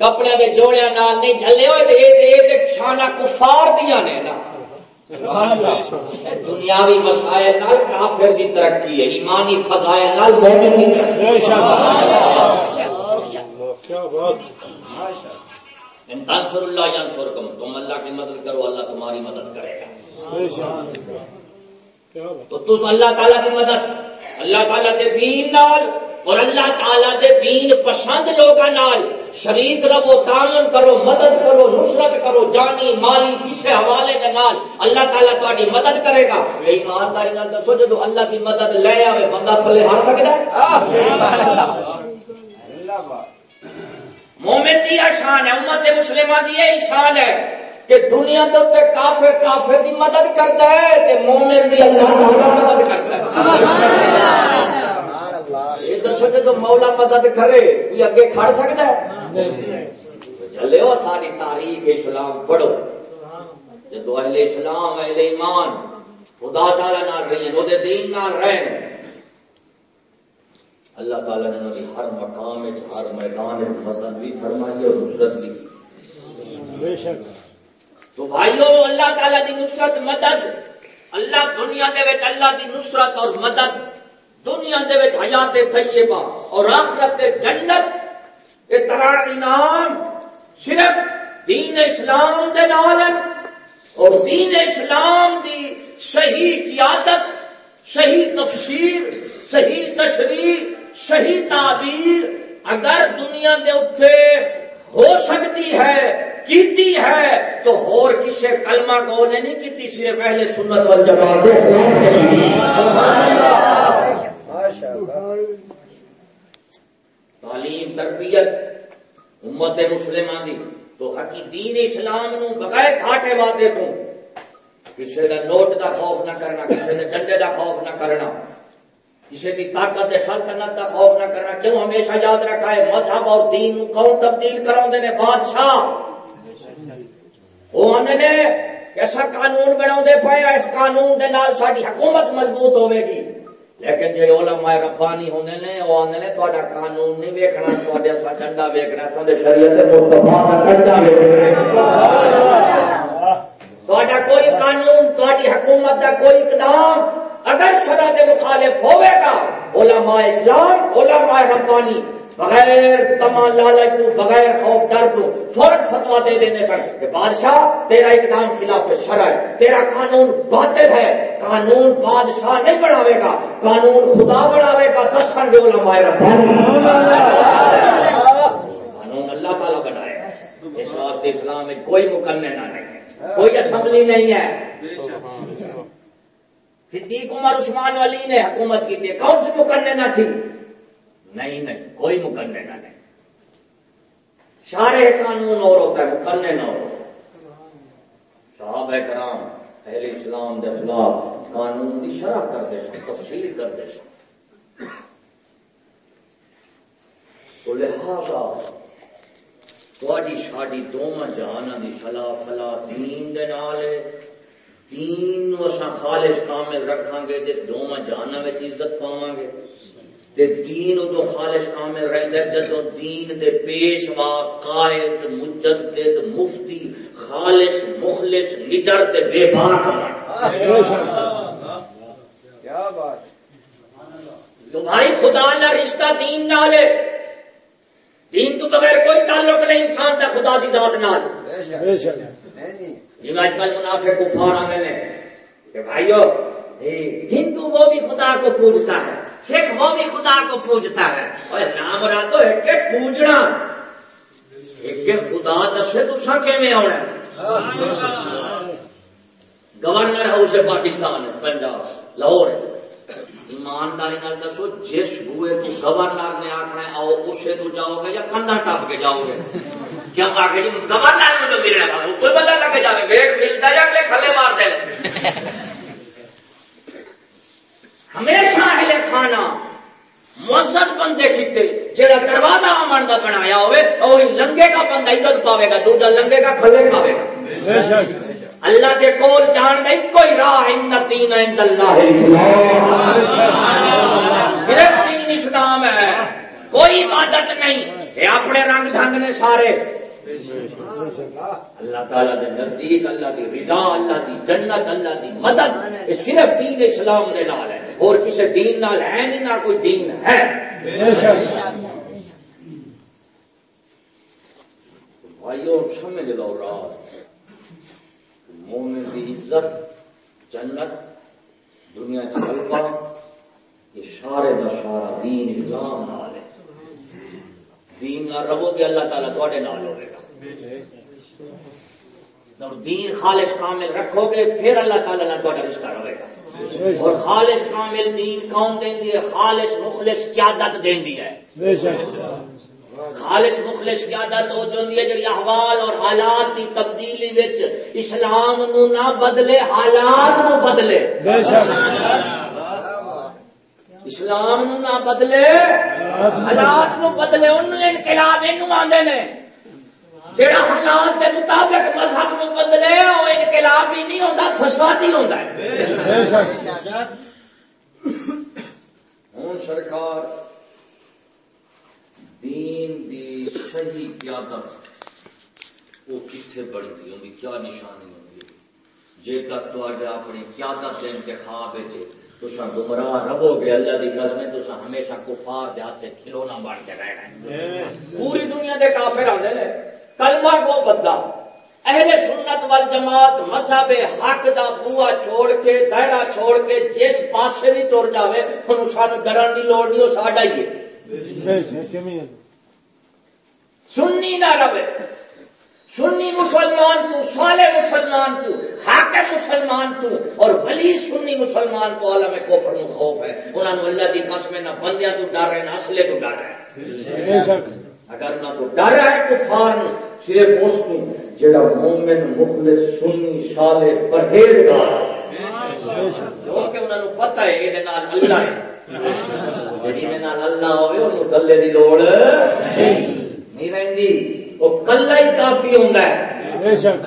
Speaker 1: کپڑے دے جوڑیاں نال نہیں جھلے ہوئے دے اے تے شانہ کفار دیاں نے نا۔ دنیاوی مسائل نال کافر دی ترقی ہے ایمانی فضائل نال مومن دی ترقی
Speaker 4: کیا بات۔
Speaker 1: ان تنصر اللہ ینصرکم تم اللہ کی مدد کرو، اللہ تمہاری مدد کرے گا۔ تو تم اللہ تعالیٰ کی مدد، اللہ تعالیٰ کے دین نال اور اللہ تعالیٰ دے دین پسند لوگاں نال شریک رہو، تعاون کرو، مدد کرو، نصرت کرو، جانی، مالی کسی حوالے کے نال اللہ تعالیٰ تاری مدد کرے گا۔ ایمانداری نال دسو جدو اللہ کی مدد لے آئے بندہ تھلے ہار سکتا ہے؟
Speaker 2: زندہ باد
Speaker 1: مومن یہ شان ہے امت مسلمہ دی یہ شان ہے کہ دنیا اوپر کافر کافر دی مدد کرتا ہے تے مومن دی اللہ تعالی مدد کرتا ہے۔
Speaker 2: سبحان اللہ۔
Speaker 1: یہ دسو جدو مولا مدد کرے کوئی اگے کھڑ سکتا ہے؟ چلے ہو ساری تاریخ اسلام پڑھو۔ جدو اہل اسلام اہل ایمان خدا تعالی نال وہ دین نال رہن اللہ تعالی نے کی ہر مقام وچ، ہر میدان وچ مدد بھی فرمائی اور نصرت بھی کی
Speaker 4: بے شک۔
Speaker 1: تو بھائیو اللہ تعالی دی نصرت مدد۔ اللہ دنیا دے وچ اللہ دی نصرت اور مدد۔ دنیا دے وچ حیات طیبہ اور آخرت جنت۔ یہ طرح انعام صرف دین اسلام دے نال ہے۔ اور دین اسلام دی صحیح قیادت صحیح تفسیر صحیح تشریح صحیح تعبیر اگر دنیا دے اتنے ہو سکتی ہے، کیتی ہے، تو اور کسی کلمہ کو نے نہیں کیتی، صرف پہلے سنت وال جماعت تعلیم، تربیت امت مسلمان دی، تو حقی دین اسلام نو بغیر کھاٹے وعدے تو کسی دا نوٹ دا خوف نہ کرنا کسی دے ڈنڈے دا خوف نہ کرنا۔ کسی دی طاقت سلطنت دا خوف نہ کرنا، کیوں ہمیشہ یاد رکھا ہے؟ مذہب اور دین نو کون تبدیل کراؤں نے بادشاہ۔ وہ آدھے نے ایسا قانون بنا پے اس قانون دے نال ساری حکومت مضبوط ہوے گی لیکن جی علماء ربانی ہوندے نے، وہ آندے نے تہاڈا قانون نہیں ویکھنا تہاڈے اسا ڈنڈا ویکھنا ساڈے شریعت مصطفیٰ دا ڈنڈا ویکھنا۔ تہاڈا کوئی قانون تہاڈی حکومت دا کوئی اقدام اگر شرع دے مخالف ہوے گا، علماء اسلام، علماء ربانی، بغیر تما لالچ تو بغیر خوف ڈر تو فوراً فتوا دے دینے پر کہ بادشاہ، تیرا اقدام خلاف شرع ہے، تیرا قانون باطل ہے، قانون بادشاہ نہیں بڑھاوے گا، قانون خدا بڑھاوے گا دسن گے علماء ربانی۔ قانون اللہ تعالیٰ بنائے۔ گا اس واسطے اسلام میں کوئی مقننہ نہیں ہے کوئی اسمبلی نہیں ہے۔ صدیق عمر، عثمان علی نے حکومت کی تھی، کون سی مقننہ تھی؟ نہیں نہیں، کوئی مقننہ نہیں۔ سارے قانون اور ہوتا ہے مقننہ اور ہوتا ہے صحابہ کرام، اہل اسلام کے خلاف قانون کی شرح کرتے سن، تفصیل کرتے سن۔ تو لہذا تھوڑی شاڈی دونوں جہانوں کی فلا فلا دین دے نال دین نو اساں خالص کامل رکھاں گے تے دونوں جہانوں میں عزت پاواں گے۔ تے دین ادو خالص کامل رہندا جدو دین دے پیشوا قائد مجدد مفتی خالص مخلص نڈر تے بے باک ہون
Speaker 2: کیا بات
Speaker 1: تو بھائی خدا نہ رشتہ دین نال ہے۔ دین تو بغیر کوئی تعلق نہیں انسان کا خدا دی ذات نال۔
Speaker 2: بے شک۔
Speaker 4: بے شک۔
Speaker 2: نہیں۔ نہیں
Speaker 1: جی آج کل منافع کفار آگے نے کہ بھائیو ہندو وہ بھی خدا کو پوجتا ہے، سکھ وہ بھی خدا کو پوجتا ہے۔ اور نام را تو ایک کے پوجنا۔ ایک کے خدا دسے تو سکے میں آنا گورنر ہاؤس ہے پاکستان، پنجاب، لاہور ہے۔ ایمانداری نال دسو، جس بوئے تو گورنر نے آخنا ہے، آؤ، اسے تو جاؤ گے یا کندھا ٹپ کے جاؤ گے۔ کیا آ کے جی گورنر مجھے ملنا تھا؟ وہ کوئی بندہ لگے جائے ویٹ ملتا جا کے کھلے مار دے ہمیشہ اہل کھانا مزد بندے کیتے جہاں دروازہ امن کا بنایا ہوئے اور لنگے کا بندہ عزت پاوے گا، دوجا لنگے کا کھلے کھاوے گا۔ اللہ کے کول جان نہیں کوئی راہ ان دین عند اللہ صرف دین اسلام ہے۔ کوئی عبادت نہیں۔ یہ اپنے رنگ ڈھنگ نے سارے۔ اللہ تعالیٰ کے نزدیک، اللہ کی رضا، اللہ کی جنت، اللہ کی مدد، یہ صرف دین اسلام دے نال ہے۔ اور کسی دین نال ہے نہیں، نہ کوئی دین ہے۔
Speaker 4: بے شک
Speaker 1: بھائیو، سمجھ لو رات۔ مومن کی عزت، جنت، دنیا چلپا یہ سارے کا سارا دین اسلام نال دین نہ رہو گے اللہ تعالیٰ تھوڑے نال ہوئے گا۔ اور دین خالص کامل رکھو گے، پھر اللہ تعالیٰ نہ تھوڑا رشتہ رہے گا۔ اور خالص کامل دین کون دین ہے، خالص مخلص قیادت دین ہے۔ خالص مخلص قیادت ہو جاندی ہے، جڑی احوال اور حالات کی تبدیلی وچ اسلام نو نہ بدلے، حالات نو بدلے۔
Speaker 4: بے شک
Speaker 1: اسلام نو نہ بدلے، حالات نو بدلے، انہوں انقلاب انہوں آندے نے۔ جڑا حالات کے مطابق مذہب نو بدلے وہ انقلاب ہی نہیں ہوتا فسادی ہوتا ہے۔
Speaker 4: بے شک
Speaker 1: ہوں سرکار، دین دی صحیح قیادت وہ کتنے بنتی ہوگی کیا نشانی ہوگی جے تک تو اپنی قیادت کے انتخاب ہے تو گمراہ رہو گے اللہ کی قسم ہے تو ہمیشہ کفار دے ہاتھ کھلونا بن کے رہنا ہے۔ پوری دنیا دے کافر آتے ہیں کلمہ کو بندہ اہل سنت وال جماعت مذہب حق دا بوا چھوڑ کے دائرہ چھوڑ کے جس پاسے بھی تر جاوے ہن سانو ڈرن دی لوڑ نہیں وہ ساڈا ہی ہے۔ سنی نہ رہے۔ سنی مسلمان تو، صالح مسلمان تو حق مسلمان تو، اور ولی سنی مسلمان تو عالم کفر میں خوف ہے۔ انہوں نے اللہ دی قسم نہ بندیاں تو ڈر رہے نہ اصلے تو ڈر رہے اگر نہ تو ڈر ہے کفار نو، صرف اس کو جڑا مومن، مخلص، سنی، صالح، پرہیزگار کیونکہ انہوں نے پتہ ہے یہ نال اللہ ہے۔ جی نال اللہ ہوئے انہوں گلے دی لوڑ نہیں نہیں رہندی۔ وہ کلا ہی کافی ہے۔
Speaker 4: بے شک۔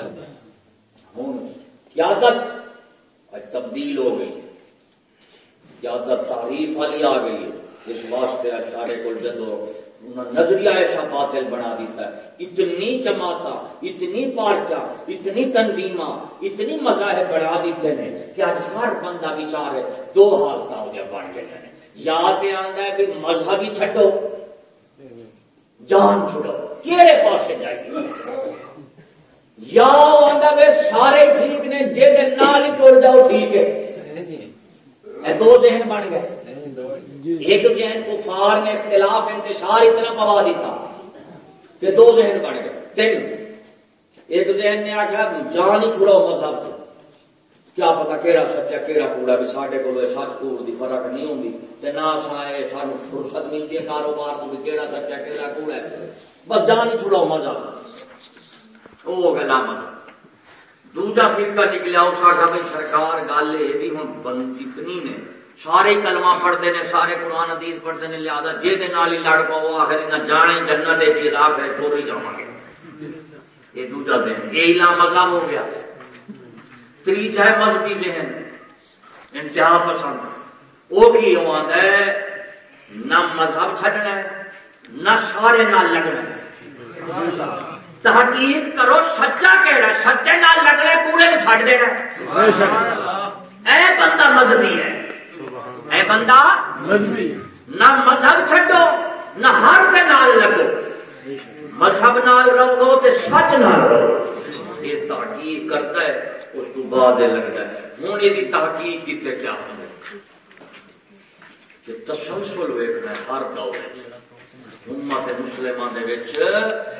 Speaker 1: ہوں قیادت آج تبدیل ہو گئی۔ قیادت تعریف والی آ گئی ہے۔ اس واسطے سارے کو جدو نظریہ ایسا باطل بنا دیتا ہے۔ اتنی جماعت اتنی پارٹیاں اتنی تنظیماں اتنی مذاہب بڑھا دیتے ہیں کہ آج ہر بندہ بچارے دو حالت ہو گیا بن گئے یا تے آندا ہے بھی مذہب ہی چھڈو۔ جان چھڑو کہڑے پاسے جائیے یا آندا سارے ٹھیک نے، جے دے نال ہی ٹر جاؤ، ٹھیک ہے۔ دو ذہن بن گئے۔ ایک ذہن کفار نے اختلاف، انتشار اتنا پوا دیتا۔ کہ دو ذہن بن گئے۔ تین۔ ایک ذہن نے آخیا جان ہی چھڑاؤ مذہب کو۔ کیا پتا کہڑا سچا کہڑا کوڑا بھی سارے کو سچ کوڑ کی فرق نہیں ہوتی تے نہ سان فرصت ملتی ہے کاروبار تو بھی کہڑا سچا کہڑا کوڑا ہے بس جان ہی چھڑاؤ مذہب وہ ہو گیا نہ دوجا فرقہ نکلیا وہ ساڈا بھائی سرکار گل یہ بھی ہوں بند اتنی نے سارے کلمہ پڑھتے ہیں سارے قرآن حدیث پڑھتے ہیں لہٰذا جی نال ہی لڑ پاؤ آخر نہ جانے جنت ہے جی راہ ہے تو ہی جاؤں گے یہ دوجا دن یہ لا مذہب ہو گیا تیجا ہے مذہبی ذہن انتہا پسند۔ وہ بھی آتا ہے، نہ مذہب چھڈنا ہے، نہ سارے نال لگنا ہے۔ تحقیق کرو، سچا کہڑا سچے نال لگنا کوڑے نو چھڈ دینا اے بندہ مذہبی ہے۔ اے بندہ
Speaker 4: مذہبی
Speaker 1: نہ مذہب چھڈو، نہ ہر کے نال لگو۔ مذہب نال رہو، تے سچ نال رہو۔ یہ تحقیق کرتا ہے، اس کو بعد یہ لگتا ہے۔ ہوں یہ تحقیق کیتے کیا ہوں کہ تسلسل ویکنا ہے ہر دور امت مسلمان دے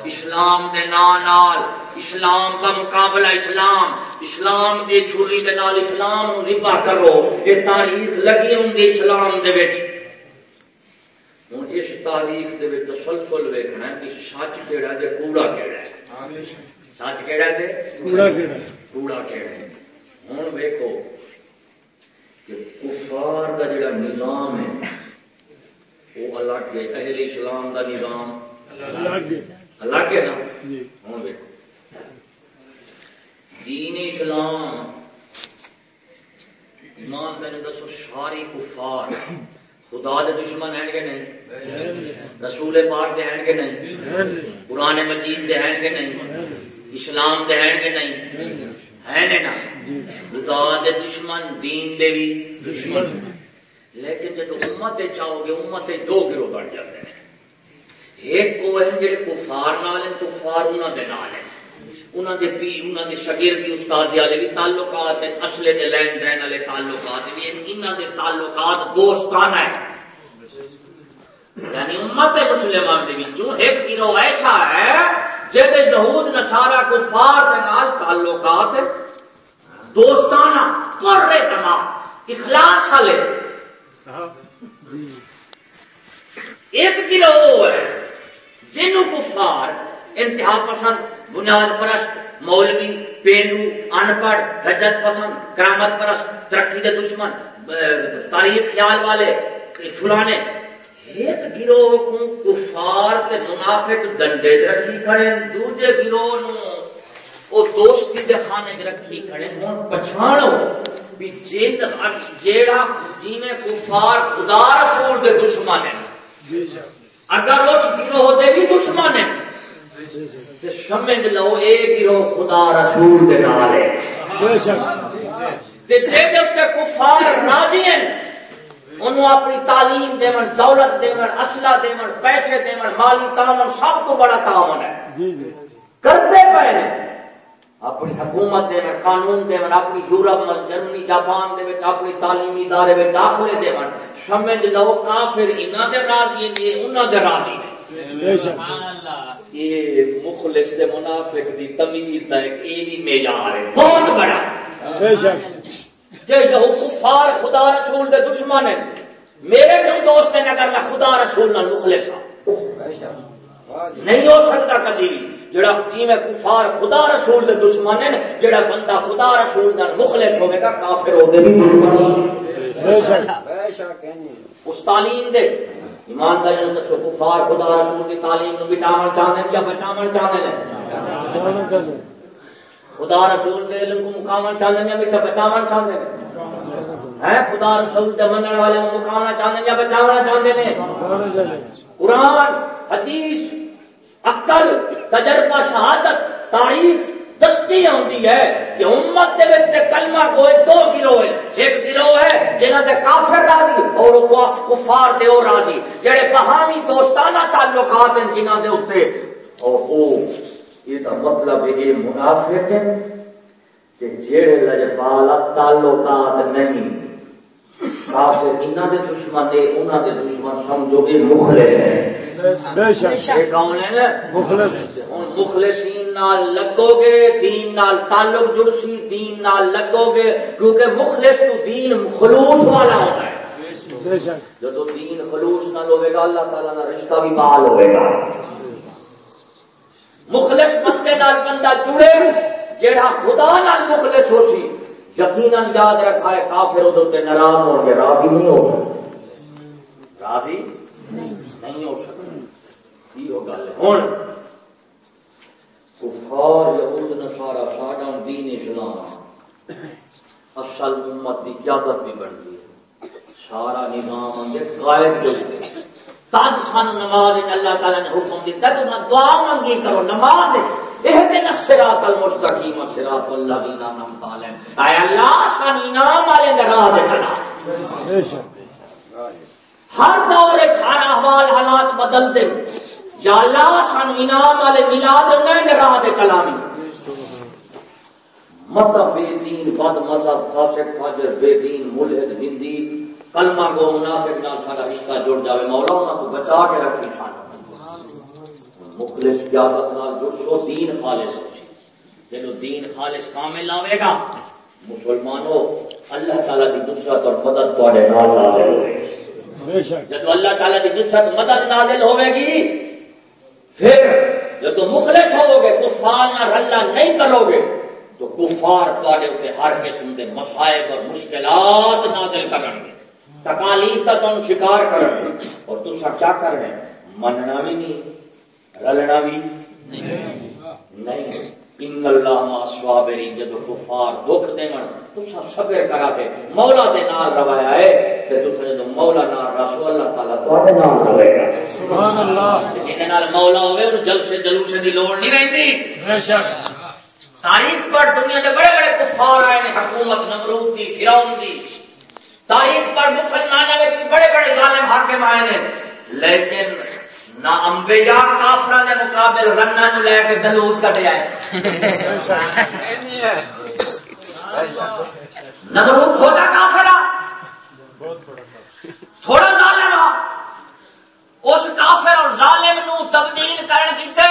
Speaker 1: اسلام دے نام نال، اسلام کا مقابلہ اسلام اسلام دی چھری دے نال اسلام ربا کرو، یہ تاریخ لگی ہوندی اسلام دے وچ۔ ہوں اس تاریخ دے تسلسل ویکھنا ہے کہ سچ کیڑا تے کوڑا کیڑا ہے۔ سچ کیڑا تے
Speaker 4: کوڑا کیڑا
Speaker 1: ہے ہوں ویکھو کہ کفار کا جڑا نظام ہے وہ الگ ہے اہل اسلام دا نظام
Speaker 4: لگ
Speaker 1: الگ ہے نا
Speaker 4: جی
Speaker 1: ہوں دیکھو دین اسلام ایمان تین دسو ساری کفار خدا دے دشمن ہیں کہ نہیں رسول پاک دے ہیں کہ نہیں قرآن مجید دے ہیں کہ نہیں اسلام دے ہیں کہ نہیں؟ ہے نے نا خدا دے دشمن دین دے بھی. دشمن. لیکن جب امت چاہو گے امت دو گروہ بن جاتے ہیں. ایک کو ہے جڑے کفار نال ہیں کفار انہاں دے نال ہیں. انہاں دے پی انہاں دے شاگردی استاد والے بھی تعلقات ہیں اصلے دے لین دین والے تعلقات بھی ہیں انہاں دے تعلقات دوستانہ ہیں. یعنی امت مسلمان دے وچوں ایک گروہ ایسا ہے جہدے یہود نصارا کفار نال تعلقات دوستانہ پر اعتماد اخلاص والے۔ ایک گروہ ہے جنوں کفار انتہا پسند، بنیاد پرست، مولوی، پینڈو، ان پڑھ رجت پسند کرامت پرست، ترقی کے دشمن تاریخ خیال والے، فلانے ایک گروہ کو کفار تے منافق ڈنڈے رکھی کھڑے دوجے گروہ نو او دوستی دے خانے چ رکھی کھڑے ہن پچھاڑو بھی جس جیڑا جیویں کفار خدا رسول دے دشمن ہیں۔ اگر اس گروہ دے بھی دشمن ہیں تے سمجھ لو اے گروہ خدا رسول دے نال ہے۔
Speaker 4: بے شک
Speaker 1: تے جے دے کفار راضی ہیں۔ انہوں اپنی تعلیم دیون دولت دیون اسلحہ دیون پیسے دیون مالی تعاون سب تو بڑا تعاون ہے۔
Speaker 4: جی جی۔
Speaker 1: کرتے پے نے اپنی حکومت دے قانون دے اپنی یورپ مل جرمنی جاپان دے وچ اپنی تعلیمی ادارے وچ داخلے دے سمجھ لو کافر انہاں دے راضی نے انہاں دے راضی نے
Speaker 4: بے شک۔
Speaker 1: یہ مخلص دے منافق دی تمیز دا ایک اے بھی معیار ہے۔ بہت بڑا۔
Speaker 4: بے شک۔
Speaker 1: کہ جو کفار خدا رسول دے دشمن ہیں، میرے کیوں دوست ہیں اگر میں خدا رسول نال مخلص ہوں نہیں ہو سکتا کبھی بھی، جڑا جی میں کفار خدا رسول دے دشمن ہیں، جڑا بندہ خدا رسول نال مخلص ہوے گا، کافر ہو دے بھی دشمن اس تعلیم دے۔ ایمانداری نال دسو، کفار خدا رسول دی تعلیم نو مٹاون چاہندے ہیں یا بچاون چاہندے ہیں؟ خدا رسول دے علم کو مقامن چاہندے ہیں یا مٹا بچاون چاہندے ہیں ہیں خدا رسول دے منن والے کو مقامنا چاہندے ہیں یا بچاونا چاہندے ہیں۔ قرآن، حدیث، عقل، تجربہ، شہادت، تاریخ، دستی آتی ہے کہ امت دے وچ تے کلمہ کوئی دو گروہ ہے، ایک گروہ ہے جنہاں دے کافر راضی اور وہ کفار دے او راضی، جڑے باہمی دوستانہ تعلقات ہیں جنہاں دے اوتے اور او یہ دا مطلب ہے یہ منافق ہیں کہ جڑے لجپال تعلقات نہیں کافر انہاں دے دشمن دے دشمن سمجھو گے مخلص یہ کون ہے؟
Speaker 4: مخلص۔
Speaker 1: مخلصین نال لگو گے دین نال تعلق جڑسی دین نال لگو گے کیونکہ مخلص تو دین خلوص والا ہوتا ہے۔
Speaker 4: بے شک۔
Speaker 1: جب دین خلوص نال ہوے گا اللہ تعالیٰ کا رشتہ بھی بحال ہوے گا مخلص بندے نال بندہ جڑے جیڑا خدا نال مخلص ہو سی یقیناً یاد رکھا ہے کافر ادھر ناراض ہو گے راضی نہیں ہو سکتے۔ راضی؟ نہیں۔ ہو سکتے۔ یہ گل؟ ہوں کفار یہود نصارا ساڈا دین اسلام اصل امت کی قیادت بھی بنتی ہے۔ سارا نظام قائد تد سان نماز اللہ تعالی نے حکم دیتا تو نہ دعا منگی کرو نماز اهدنا الصراط المستقيم صراط الذين انعمت عليهم اے اللہ سان انعام والے دے راہ دے چلا۔ ہر دور ایک ہر احوال حالات بدل دے۔ یا اللہ سان انعام والے ملا دے انہیں دے راہ دے چلا۔ بھی مطلب بے دین بد مذہب فاسق فاجر بے دین ملحد ہندی۔ کلمہ کو منافق نال سارا رشتہ جڑ جاوے مولا کو بچا کے رکھی سان مخلص قیادت نال جڑ سو دین خالص ہو سی جنو دین خالص کامل آوے گا مسلمانوں اللہ تعالی دی نصرت اور مدد تواڈے نال نازل ہوے
Speaker 4: شک۔
Speaker 1: جب اللہ تعالیٰ کی نصرت مدد نازل ہوے گی پھر جب تم مخلص ہوو گے کفار نہ رلا نہیں کرو گے تو کفار تواڈے اوپر ہر قسم کے مصائب اور مشکلات نازل کرن گے تکالیف کا تم شکار کرن گے اور تسا کیا کر رہے ہیں مننا بھی نہیں رلنا بھی نہیں۔ ان اللہ ما صابری جب کفار دکھ تسا صبر کرا کے مولا دے نال روایا ہے۔ تے تسا جدوں مولا نال رسول اللہ تعالی تواڈے نال رہے گا
Speaker 4: سبحان اللہ
Speaker 1: جے نال مولا ہوے اون جلسے جلوس دی لوڑ نہیں رہندی۔
Speaker 4: بے شک۔
Speaker 1: تاریخ پر دنیا کے بڑے بڑے کفار آئے نے حکومت نمرود دی فرعون دی۔ تاریخ پر مسلمانوں کے بڑے بڑے ظالم حاکم آئے نے لیکن نہ کے مقابل نو لے کے کٹیا نمرود چھوٹا کافر تھوڑا ظالم اس کافر اور ظالم نو تبدیل کرن کیتے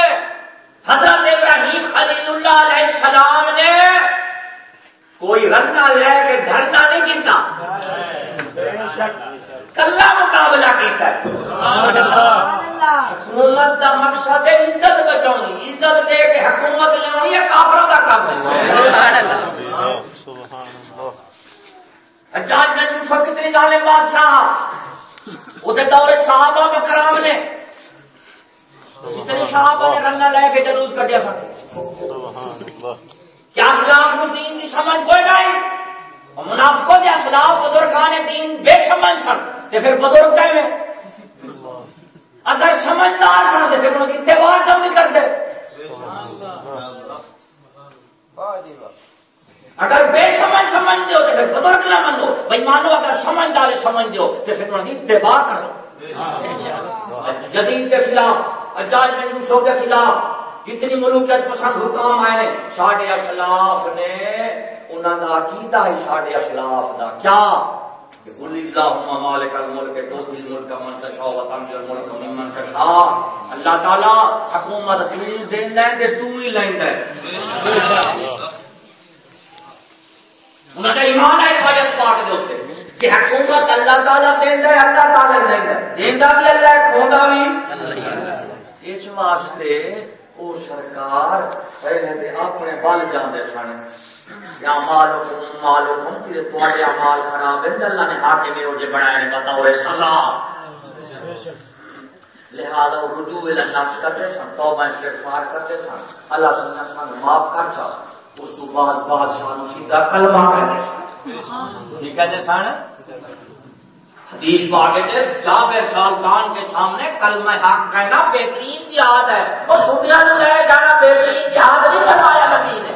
Speaker 1: حضرت ابراہیم خلیل اللہ علیہ السلام نے کوئی رنگا لے کے دھرنا نہیں کیتا۔ کلا مقابلہ کیتا ہے۔ حکومت کا مقصد ہے عزت بچاؤنی عزت دے کے حکومت لیا ہے، کافروں کا کام ہے۔
Speaker 3: سبحان اللہ
Speaker 1: میں یوسف کتنی ظالم بادشاہ۔ اسے دور صحابہ میں کرام نے۔ جتنے صحابہ نے رنگا لے کے جلوس کٹیا سن۔ کیا اسلام کو دین کی سمجھ کوئی نہیں۔ اور منافقوں کے اسلام بزرگان دین بے سمجھ سن تو پھر بزرگ کہیں میں؟ اگر سمجھدار سن تو پھر ان کی اتباع کیوں نہیں کرتے؟ اگر بے سمجھ سمجھ دو تو پھر بزرگ نہ منو بھائی مانو اگر سمجھدار سمجھ دو تو پھر انہوں کی اتباع کرو۔ جدید کے خلاف میں یوسف کے خلاف جتنی ملوکیت پسند حکام آئے نے، ساڈے اخلاف نے انہوں کا عقیدہ ہے ساڈے اخلاف دا۔ کیا؟ قل اللہم مالک الملک توتی الملک من تشاء و تنزل الملک ممن تشاء۔ اللہ تعالی حکومت تے تو ہی لیندا ہے ایمان ہے پاک دے اوپر، کہ حکومت اللہ تعالیٰ دیندا ہے اللہ تعالیٰ لیندا ہے دیندا بھی اللہ ہے کھوندا بھی۔ اس واسطے او سرکار پہلے تے اپنے بل جاندے سن۔ یا مالو مالو کہ تواڈے اعمال خراب ہے اللہ نے حاکم ہو جے بنائے نے پتہ ہوئے سزا لہذا وہ رجوع الى نفس کرتے سن توبہ استغفار کرتے سن۔ اللہ سبحانہ سن معاف کرتا اس تو بعد بادشاہ نو سیدھا کلمہ سن۔ کی کہتے سن؟ حدیث باغے تھے جابر سالکان کے سامنے کلمہ حق کہنا بہترین جہاد ہے۔ اور دنیا نے لے جانا بہترین جہاد نہیں بنوایا نبی نے۔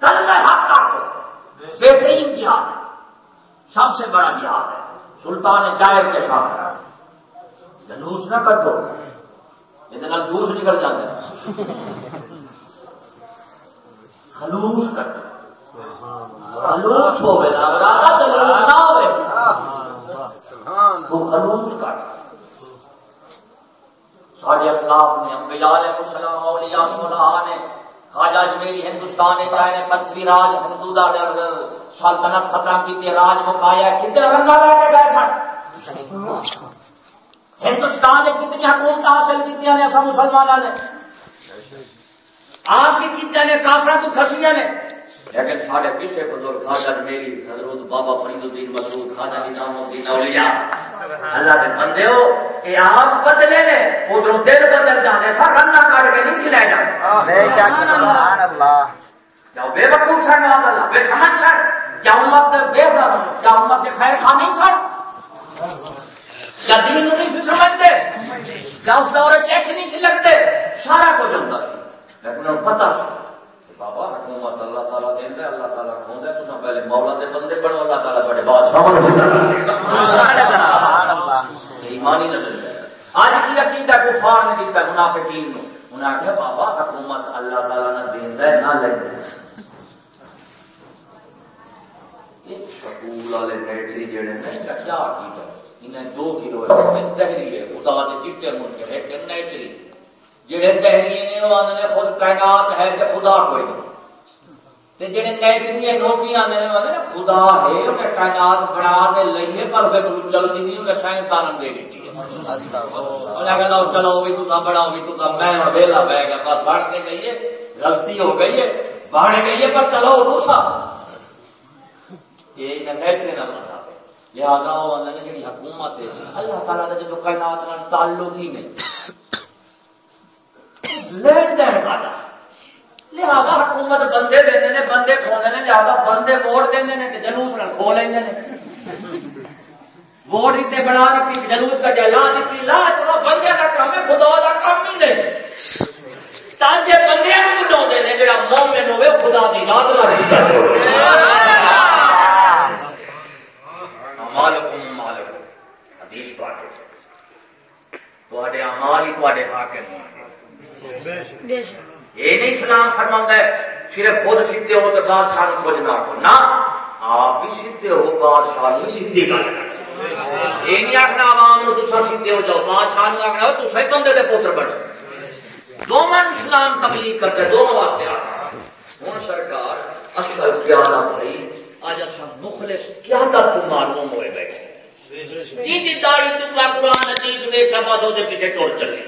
Speaker 1: کلمہ حق آخو بہترین جہاد ہے۔ سب سے بڑا جہاد ہے۔ سلطان جائر کے ساتھ رہا جلوس نہ کٹو۔ اتنا جوش نکل جاتا ہے۔ خلوص کٹو۔ خلوص ہوئے نا ارادہ جلوس نہ ہوئے۔ کٹ سارے اخلاق نے انبیاء علیہ السلام، اولیاء صلاح نے، خواجہ اجمیری ہندوستان چاہے راج ہندو دا سلطنت ختم کی راج مکایا کتنے رنگا لے کے گئے سن؟ ہندوستان نے کتنی حکومت حاصل کی نے مسلمانوں نے؟ آپ کی کتنے نے؟ کافر تو کھسیاں نے؟ لیکن سارے کسے بزرگ خواجہ میری حضرت بابا فرید الدین مسعود خواجہ نظام الدین اولیاء۔ اللہ کے بندے ہو یہ آپ بدلے نے ادھر دل بدل جانے سا رنگا کاٹ کے نہیں سلائے جاتے۔
Speaker 2: بے شک سبحان اللہ۔
Speaker 1: کیا بے وقوف سن آپ اللہ بے سمجھ سن کیا امت دے بے کیا امت خیر خواہ نہیں سن کیا دین نہیں سمجھتے کیا اس دور ٹیکس نہیں سی لگتے سارا کچھ ہوتا۔ سی لیکن پتہ کہ بابا حکومت اللہ تعالیٰ دیندا ہے اللہ تعالیٰ کھوندا ہے تساں پہلے مولا دے بندے بنو اللہ تعالیٰ بڑے بادشاہ ایمانی نظر آج کی عقیدہ کفار نے دیتا منافقین نو انہوں نے بابا، حکومت اللہ تعالیٰ نے دیندا ہے نہ لیندا ہے یہ سکول والے نیٹری جڑے نے کیا عقیدہ انہیں دو کلو ہے دہری ہے، خدا دے چٹے منکر ہے کہ نیٹری جڑے دہری نے وہ آندے خود کائنات ہے، تے خدا کوئی نہیں۔ تے جڑے نیٹری خدا ہے انہیں کائنات بنا دے لئیے پر پھر نہیں انہیں دے دیتی ہے۔ انہیں کہا لو چلو بھی تو بڑا بھی تو میں، اور ویلا بہ گیا، بس بڑھتے گئی ہے، غلطی ہو گئی ہے، بڑھ گئی ہے، پر چلو دوسرا یہ نیچرے نہ مسا لہذا وہ نے جی حکومت ہے، اللہ تعالیٰ کا جو کائنات تعلق ہی نہیں۔ لین دین کا۔ لہذا حکومت بندے دیندے نے بندے کھونے نے لہذا بندے ووٹ دیندے نے کہ جلوس کھو لیندے نے ووٹ دیتے بنا دیتی جلوس کا لا دیتی لا چلا بندے کا کام ہے خدا کا کام ہی نہیں تاکہ بندے بناؤندے نے جڑا مومن ہوے خدا دی ذات نال رشتہ جوڑے مالکم مالکم حدیث پاک ہے یہ نہیں اسلام فرما ہے، صرف خود سیدھے ہو تو بادشاہ کچھ نہ کو نہ، آپ ہی سیدھے ہو، بادشاہ نہیں سیدھی گل کر یہ نہیں آخنا عوام نو سیدھے ہو جاؤ، بادشاہ نو آخنا تسا ہی بندے دے پوتر بنو۔ دونوں اسلام تبلیغ کرتے دونوں واسطے آتا ہوں سرکار، اصل کیا بھائی آج اصل مخلص کیا تک تو معلوم ہوئے بیٹھے۔ جی, جی داڑی تو قرآن حدیث ویکھا بعد وہ پیچھے ٹور چلے۔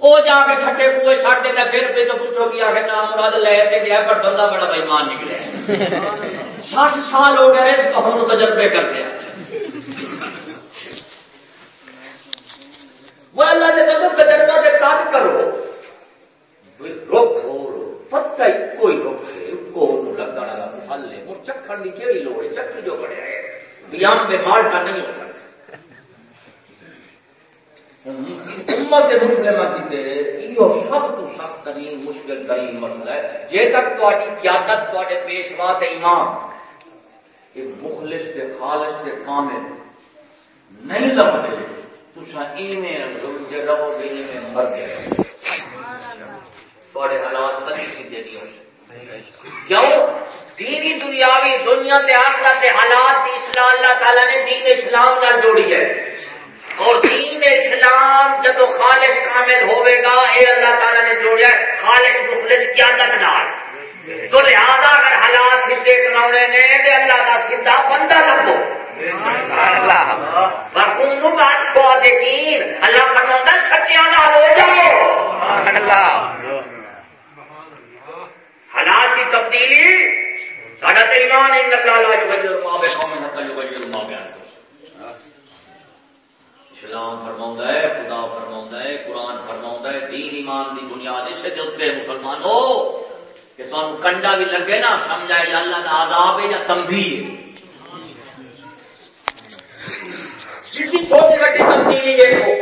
Speaker 1: وہ جا کے ٹھٹے کوئے چھٹ دیتا پھر پہ تو پوچھو کہ آخر نام مراد لے تے گیا پر بندہ بڑا بےمان نکلے۔ سات سال ہو گئے اس ہم تجربے کرتے ہیں وہ اللہ نے بندو تجربہ کے کد کرو۔ رخ ہو پتہ ہی کوئی رخ ہے کو لگا پھل ہے چکھن کی کہڑی لوڑ ہے چکھ جو بڑے ہے بیام بے مالٹا نہیں ہو سکتا۔ امت مسلم کی یہ سب تو سخت ترین مشکل ترین مسئلہ ہے۔ جے تک قیادت تے پیشوا تے امام یہ مخلص تے خالص تے کامل نہیں لبتے تسا ایویں رہو گے ایویں مر گئے حالات کدی سیدھے نہیں ہو سکتے۔ کیوں؟ دینی دنیاوی دنیا تے آخرت تے حالات دی اصلاح اللہ تعالی نے دین اسلام نال جوڑی ہے۔ اور دین اسلام جدو خالص کامل ہوئے گا، اے اللہ تعالیٰ نے جوڑیا خالص مخلص قیادت نال تو لہذا اگر حالات سیدھے کراؤنے نے اللہ کا سیدھا بندہ لبو اللہ فرماتا سچیاں نال ہو جاؤ حالات کی تبدیلی ساڈا تے ایمان ان اللہ لا یغیر ما بقوم حتى یغیر ما بانفسهم اسلام فرما ہے خدا فرما ہے قرآن فرما ہے دین ایمان دی بنیاد اسے دے مسلمان ہو کہ تمہیں کنڈا بھی لگے نا سمجھائے یا اللہ کا عذاب ہے یا تمبی ہے کسی چھوٹی بڑی تبدیلی دیکھو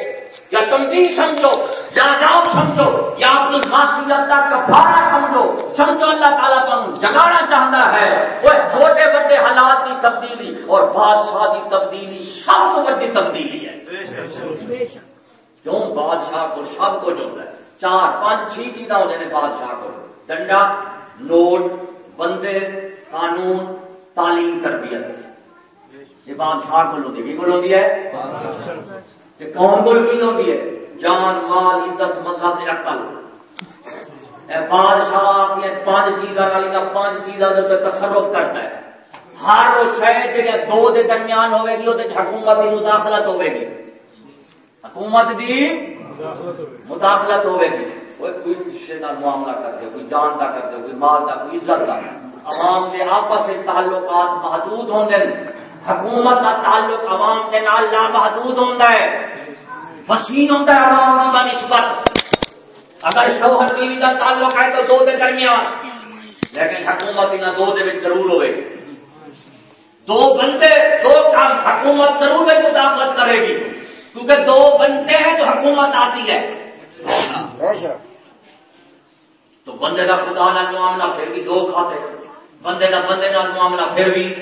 Speaker 1: یا تمبی سمجھو، یا عذاب سمجھو، یا اپنی خاصیت کا کفارہ سمجھو سمجھو اللہ تعالیٰ تم جگانا چاہتا ہے۔ وہ چھوٹے بڑے حالات کی تبدیلی اور بادشاہ کی تبدیلی سب تو بڑی تبدیلی ہے۔ کیوں؟ بادشاہ کو سب کچھ ہوتا ہے۔ چار پانچ چھ چیزاں ہوتے ہیں بادشاہ کو۔ ڈنڈا، نوٹ، بندے قانون تعلیم تربیت۔ یہ بادشاہ کو ہوتی ہے کو ہوتی ہے؟ کون کو کی ہوتی ہے؟ جان، مال، عزت، مذہب عقل بادشاہ اپنی پانچ چیزاں پانچ چیزاں تصرف کرتا ہے۔ ہر وہ شہر جہاں دو دے درمیان ہوئے گی وہ حکومت کی مداخلت ہوئے گی۔ حکومت دی مداخلت ہوئے گی۔ کوئی رشتے کا معاملہ کرتے کوئی جان کا کرتے کوئی مال کا کوئی عزت کا عوام سے آپس میں تعلقات محدود ہوتے ہیں حکومت کا تعلق عوام کے نال لا محدود ہوتا ہے وسیع ہوتا ہے عوام کی بنسبت اگر شوہر بیوی کا تعلق ہے تو دو دے درمیان۔ لیکن حکومت نہ دو دے ضرور ہوئے۔ دو بندے دو کام۔ حکومت ضرور میں مداخلت کرے گی۔ کیونکہ دو بنتے ہیں تو حکومت آتی ہے۔ تو بندے کا خدا نہ معاملہ پھر بھی دو کھاتے۔ بندے کا بندے کا معاملہ پھر بھی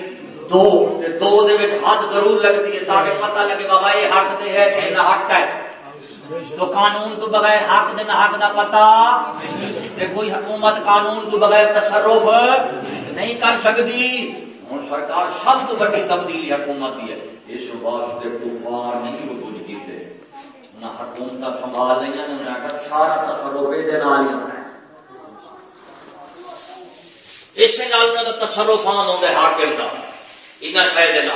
Speaker 1: دو دے دو دے وچ حد ضرور لگتی ہے تاکہ پتہ لگے بابا یہ حق دے ہے کہ نہ حق ہے۔ تو قانون تو بغیر حق دے نہ حق نہ پتا کوئی حکومت قانون تو بغیر تصرف نہیں کر سکتی۔ ہوں سرکار سب تو بڑی تبدیلی حکومت کی ہے۔ اس واسطے طوفان نہیں وہ کچھ کیتے۔ نہ حکومت سنبھال لیا نہ سارا تصرف یہ ہونا ہے اس نال کا تصرف عام ہوتا حاکم کا یہاں شہر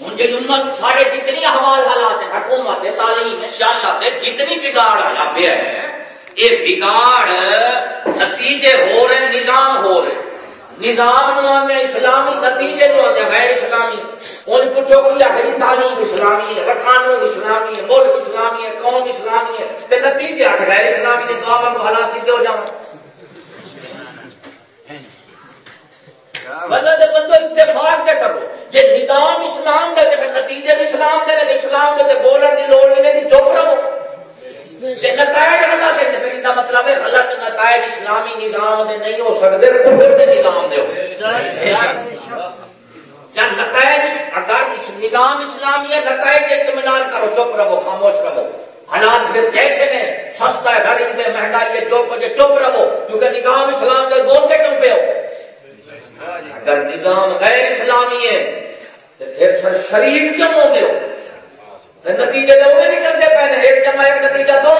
Speaker 1: ہوں جی امت سارے جتنی حوال حالات حکومت تعلیم سیاست جتنی بگاڑ آیا پہ ہے۔ یہ بگاڑ نتیجے ہو رہے نظام ہو رہے نظام نو آدھے اسلامی نتیجے نو آدھے غیر اسلامی۔ ان پوچھو کہ آخری تعلیم اسلامی ہے قانون اسلامی ہے، ملک اسلامی ہے، قوم اسلامی ہے۔ نتیجے آ غیر اسلامی نے کہا حالات سیدھے ہو جاؤ مطلب بندو اتفاق دے کرو۔ جی نظام اسلام دے نتیجے اسلام دے اسلام دے بولن کی لوڑ نہیں دی چپ رہو۔ جی نتائج پھر مطلب ہے غلط نتائج اسلامی نظام دے نہیں ہو سکتے کفر دے نظام دے ہو۔ یا نتائج اگر نظام اسلامی ہے نتائج اطمینان کرو چپ رہو خاموش رہو۔ حالات پھر کیسے میں سستا ہے غریب ہے مہنگائی ہے جو کچھ ہے، چپ رہو۔ کیونکہ نظام اسلام کے بولتے کیوں پہ ہو؟ اگر نظام غیر اسلامی ہے تو پھر سر شریف کیوں ہو گئے ہو؟ تو نتیجے تو وہ نہیں کرتے پہلے ایک جمع ایک نتیجہ دو۔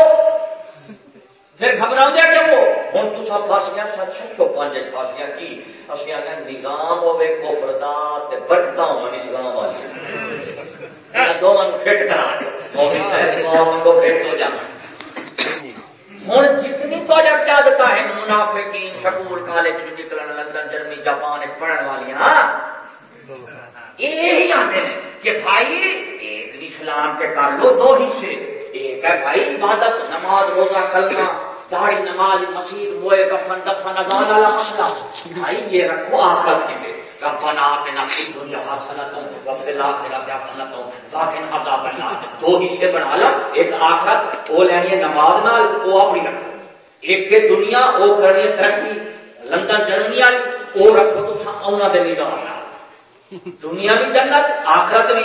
Speaker 1: پھر گھبراؤ دیا کیوں ہو؟ ہوں تو سب پھاسیاں سچ چھ سو پانچ پھاسیاں کی۔ اسی آگے نظام ہوے کفر دا تے برکتاں ہون اسلام والی دونوں فٹ کرا دو۔ مومن صاحب امام کو فٹ ہو جانا۔ ہوں جتنی تو قیادت ہے منافقین سکول کالج نکلن لندن، جرمنی، جاپان پڑھن والیاں یہی آتے ہیں کہ بھائی، ایک اسلام کے کر لو دو حصے۔ ایک ہے بھائی، عبادت، نماز، روزہ کلمہ داڑھی، نماز مسیح موئے، کفن، دفن اذان والا مسئلہ بھائی، یہ رکھو آخرت کے لیے۔ ربنا آتنا فی الدنیا حسنۃ وفی الاخرۃ حسنۃ. وقنا عذاب النار دو حصے بنا لو ایک آخرت، وہ لینی ہے نماز نال، وہ اپنی رکھو. ایک کے دنیا، وہ کرنی ہے ترقی. لندن جرمنی والی وہ رکھو تو انہاں دے نظام نال. دنیا بھی جنت، آخرت بھی.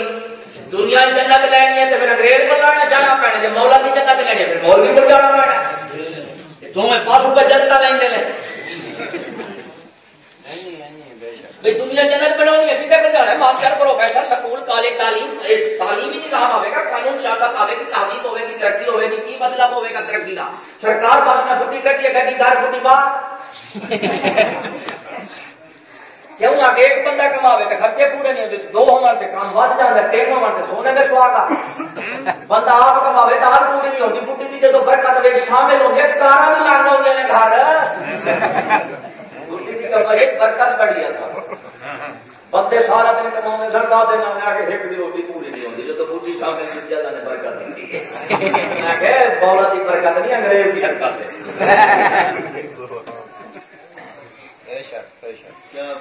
Speaker 1: دنیا کی جنت لینی ہے تو پھر انگریز کو لانا جانا پینا. جب مولا کی جنت لینی ہے، پھر مولوی کو جانا پینا. دونوں پاسوں پہ جنتا لیں لے بھائی دنیا جنت بنانی ہے کتنے بن جانا ہے ماسٹر پروفیسر سکول کالج تعلیم تعلیم ہی نظام آئے گا قانون سیاست آئے گی تعلیم ہوے گی ترقی ہوے گی کی مطلب ہوے گا ترقی کا سرکار پاس میں بڈی کٹی ہے گڈی دار بڈی باہر کیوں آ کے ایک بندہ کماوے تو خرچے پورے نہیں ہوتے دو ہون تے کام ود جاتا تین ہون تے سونے دے سواگا بندہ آپ کماوے تو ہر پوری نہیں ہوتی بڈی کی جدو برکت شامل ہوتی ہے سارا بھی لانا ہوتی نے گھر۔ کمائی برکت بڑی ہے بندے سارا دن کما لڑکا دن آ کے ایک بھی روٹی پوری نہیں ہوتی۔ جب شامل کی جاتا نے برکت کہ بولا کی برکت نہیں انگریز کی حرکت ہے